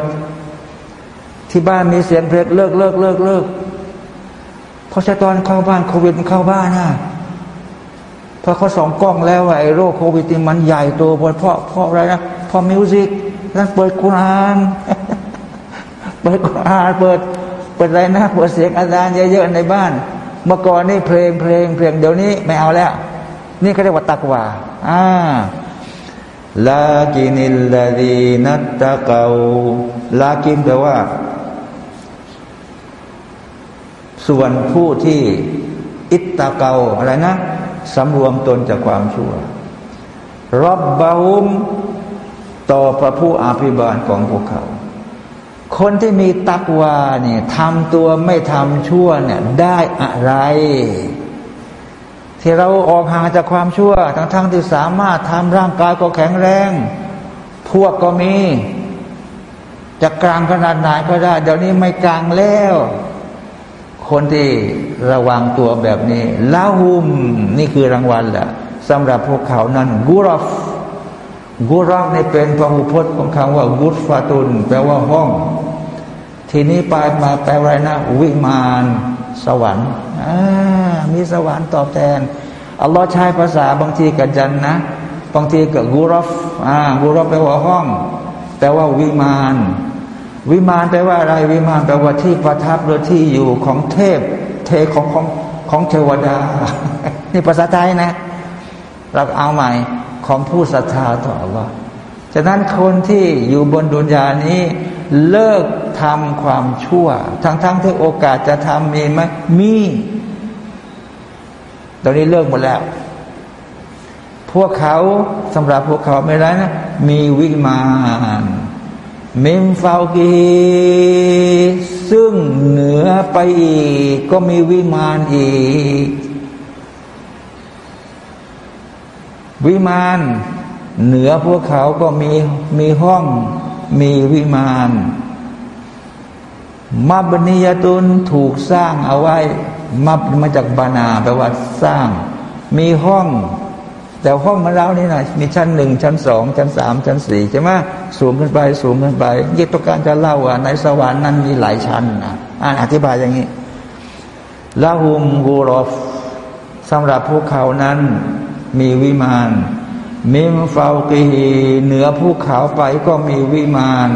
ที่บ้านมีเสียงเพลงเลิกเลิกเลิกเลิกเพราะตอนเข้าบ้านโควิดมันเข้าบ้านนะ พอเขาส่องกล้องแล้วไอ้โรคโควิดมันใหญ่โตเพราะเพราะอะไรนะเพราะ music นั่นเปิดกุรอานเปิดกุรอานเปิดเปิดอะไรนะเปิดเสียงอาจารย์เยอะๆในบ้าน เมื่อก่อนนี่เพลงเพลงเพลงเดี๋ยวนี้ไม่เอาแล้ว นี่เขาเรียกว่าตักวาอ่าลากินิลลาดีนัตตะเกาลากินแปลว่า ส่วนผู้ที่อิตตะเกาอะไรนะ สำรวมตนจากความชั่วรอบบาอุมต่อพระผู้อาภิบาลของพวกเขา คนที่มีตักวาเนี่ยทำตัวไม่ทำชั่วเนี่ยได้อะไร ที่เราออกห่างจากความชั่ว ทั้งๆทที่สามารถทำร่างกายก็แข็งแรง พวกก็มี จะกลางขนาดไหนก็ได้ เดี๋ยวนี้ไม่กลางแล้ว คนที่ระวังตัวแบบนี้ลาหุมนี่คือรางวัลแหละสำหรับพวกเขานั้นกุรอฟกุรอฟนี่เป็นพหูพจน์ของคำว่ากุศฟาตุน แปลว่าห้อง ทีนี้ไปมาแปลว่านะ วิมานสวรรค์มีสวรรค์ตอบแทนอัลลอฮ์ใช้ภาษาบางทีกับจันนะ บางทีกับกุรอฟอ่ากุรอฟแปลว่าห้อง แปลว่าวิมาน วิมานแปลว่าอะไร วิมานแปลว่าที่ประทับหรือที่อยู่ของเทพ เทของของของเทวดา นี่ภาษาไทยนะเราเอาใหม่ของผู้ศรัทธาต่อ Allah ฉะนั้นคนที่อยู่บนดุนยานี้ เลิกทำความชั่ว ทั้งๆทที่โอกาสจะทำมีไหมมี ตอนนี้เลิกหมดแล้ว พวกเขาสำหรับพวกเขาไม่ไรนะ มีวิมาน มิมฟาวกีซึ่งเหนือไปอีก ก็มีวิมานอีก วิมาน เหนือพวกเขาก็มีมีห้องมีวิมานมับนิยตุนถูกสร้างเอาไว้ มับมาจากบานาแปลว่าสร้าง มีห้อง แต่ห้องมาแล้วนี่นะมีชั้นหนึ่งชั้นสองชั้นสามชั้นสี่ใช่ไหมสูงขึ้นไปสูงขึ้นไปยิ่งต้องการจะเล่าว่าในสวรรค์นั้นมีหลายชั้นนะอ่านอธิบายอย่างนี้ละหุมกูรอฟสำหรับพวกเขานั้นมีวิมานมิมฟาวกีฮีเหนือภูเขาไปก็มีวิมาน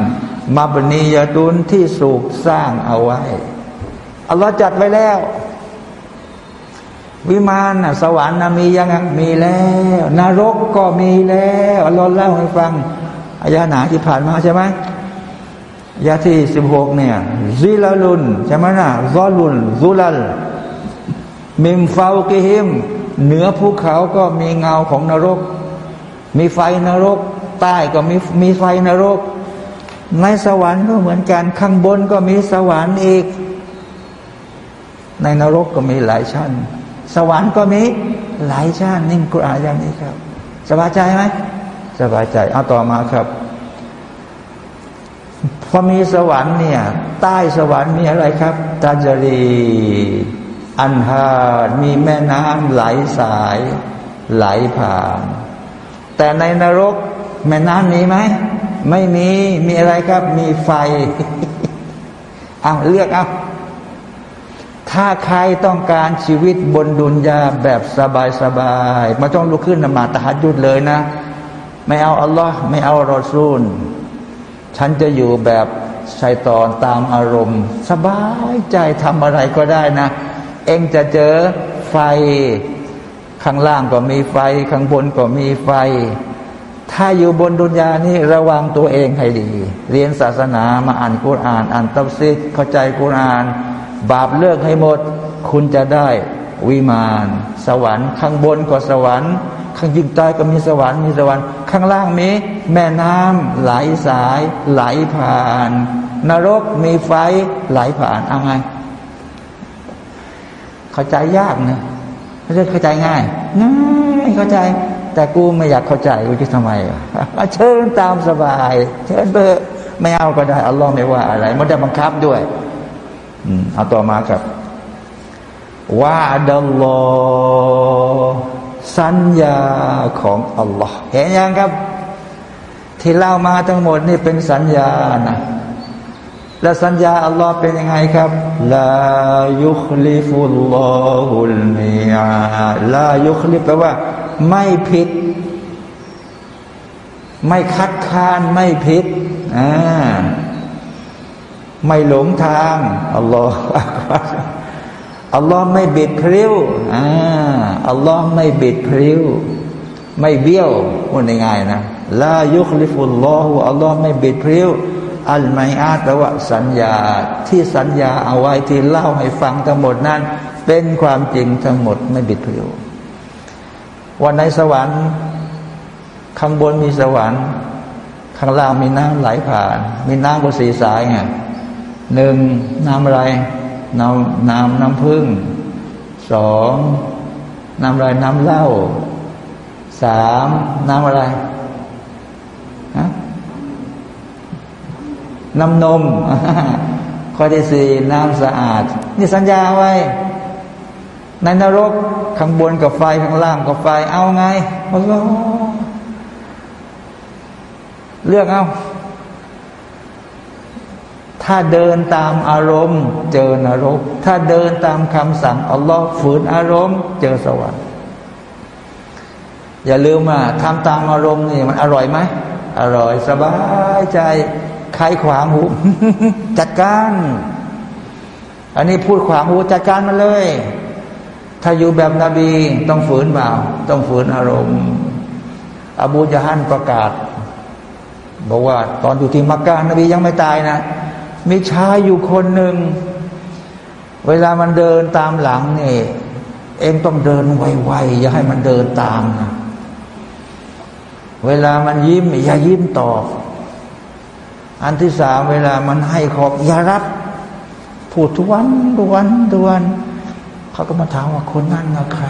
มาบนียตุนที่สูกสร้างเอาไว้อัลลอฮ์จัดไว้แล้ว วิมานนะสวรรค์นะมียังมีแล้วนรกก็มีแล้วอัลลอฮ์เล่าให้ฟังอายาหนาที่ผ่านมาใช่ไหมยาที่สิบหกเนี่ยซิลลุนใช่ไหมนะซอลุนซุลัลมิมฟาวกิฮิมเหนือภูเขาก็มีเงาของนรก มีไฟนรก ใต้ก็มีมีไฟนรก ในสวรรค์ก็เหมือนกันข้างบนก็มีสวรรค์อีก ในนรกก็มีหลายชั้น สวรรค์ก็มีหลายชั้นนิ่งกุรอานอย่างนี้ครับ สบายใจไหมสบายใจเอาต่อมาครับพอมีสวรรค์เนี่ยใต้สวรรค์มีอะไรครับตาจรีอันฮาดมีแม่น้ำไหลสายไหลผ่าน แต่ในนรกแม่น้ำมีไหมไม่มีมีอะไรครับ มีไฟเอาเลือกเอา ถ้าใครต้องการชีวิตบนดุนยาแบบสบายๆมาต้องลุกขึ้นนมาตะฮัดยุดเลยนะ ไม่เอาอัลลอฮ์ไม่เอารอซูล ฉันจะอยู่แบบชัยตอนตามอารมณ์ สบายใจทำอะไรก็ได้นะ เองจะเจอไฟข้างล่างก็มีไฟ ข้างบนก็มีไฟ ถ้าอยู่บนดุนยานี่ระวังตัวเองให้ดี เรียนศาสนามาอ่านกุรอาน อ่านตัฟซีรเข้าใจกุรอาน บาปเลิกให้หมด คุณจะได้วิมาน สวรรค์ ข้างบนก็สวรรค์ ข้างยิ่งใต้ก็มีสวรรค์มีสวรรค์ ข้างล่างมีแม่น้ำไหลสายไหลผ่าน นรกมีไฟไหลผ่านเอาไง เข้าใจยากนะไม่ใช่เข้าใจง่ายง่ายเข้าใจ แต่กูไม่อยากเข้าใจกูจะทำไมเชิญตามสบาย เชิญเบอร์ไม่เอาก็ได้อัลลอฮ์ไม่ว่าอะไรไม่ได้บังคับด้วย เอาต่อมาครับว่าดัลลอสัญญาของอัลลอฮ์เห็นยังครับ ที่เล่ามาทั้งหมดนี่เป็นสัญญานะและสัญญาอัลลอฮ์เป็นยังไงครับลายุคลิฟุลลอฮุลมีอาลายุคลิฟแปลว่า ไม่ผิด ไม่คัดค้านไม่ผิดอ่า ไม่หลงทางอัลลอฮ์อัลลอฮ์ไม่บิดพริ้วอ่าอัลลอฮ์ไม่บิดพริ้ว ไม่เบี้ยวพูดง่ายๆนะลายุคลิฟุลลอฮุอัลลอฮ์ไม่บิดพริ้วอัลไมอาแปลว่าสัญญาที่สัญญาเอาไว้ที่เล่าให้ฟังทั้งหมดนั้น เป็นความจริงทั้งหมดไม่บิดพริ้ววันในสวรรค์ข้างบนมีสวรรค์ ข้างล่างมีน้ำไหลผ่าน มีน้ำกว่าสีสายไง หนึ่งน้ำอะไรน้ำน้ำน้ำพึ่งสองน้ำอะไรน้ำเหล้าสามน้ำอะไรฮะน้ำนม ข้อที่สี่น้ำสะอาด นี่สัญญาไว้ ในนรกข้างบนกับไฟข้างล่างกับไฟเอาไงอัลลอฮ์เลือกเอา ถ้าเดินตามอารมณ์เจอนรก ถ้าเดินตามคำสั่งอัลลอฮ์ฝืนอารมณ์ เจอสวรรค์ อย่าลืมว่าทำตามอารมณ์นี่มันอร่อยไหม อร่อยสบายใจใครขวางหูจัดการ อันนี้พูดขวางหูจัดการมาเลย ถ้าอยู่แบบนบีต้องฝืนเปล่าต้องฝืนอารมณ์ อบูจาฮันประกาศบอกว่าตอนอยู่ที่มักกะนบียังไม่ตายนะ มีชายอยู่คนหนึ่ง เวลามันเดินตามหลังเนี่ยเองต้องเดินไวๆอย่าให้มันเดินตามนะเวลามันยิ้มอย่ายิ้มตอบอันที่สามเวลามันให้ขอบอย่ารับ พูดทุกวันทุกวันทุกวันเขาก็มาถามว่าคนนั้นนะใคร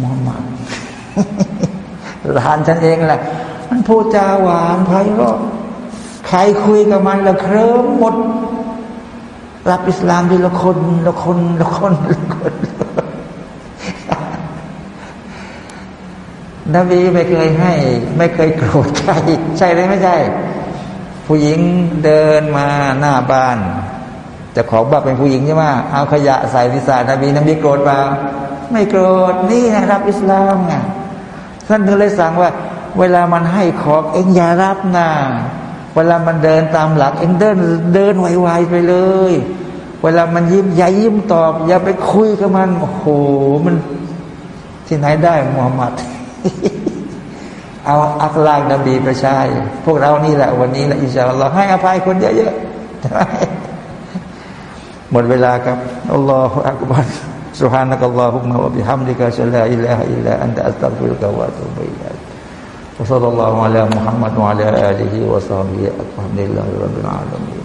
มอมัดหลานฉันเองแหละ มันพูดจาหวานไพเราะ รคุยกับมันละเคลิ้มหมด รับอิสลามทีละคนละคนละคนละคนนบีไม่เคยให้ ไม่เคยโกรธใครใช่ไหมไม่ใช่ ผู้หญิงเดินมาหน้าบ้านจะขอบ้าเป็นผู้หญิงใช่ไหมเอาขยะใส่นิสานบีนบีโกรธเปล่าไม่โกรธนี่นะรับอิสลามไงท่านถึงเลยสั่งว่า เวลามันให้ของเองอย่ารับนะ เวลามันเดินตามหลักเองเดินเดินไวๆไปเลย เวลามันยิ้มอย่ายิ้มตอบ อย่าไปคุยกับมันโอ้โหมันที่ไหนได้มูฮัมหมัด เอาอัคลากนบีไปใช้พวกเรานี่แหละ วันนี้แหละอินชาอัลลอฮ์ให้อภัยคนเยอะๆหมดเวลาครับอัลลอฮฺอักบัร سبحانك اللهم وبحمدك اشهد ان لا اله الا انت استغفرك واتوب اليك وصلى الله على محمد وعلى آله وصحبه الحمد لله رب العالمين.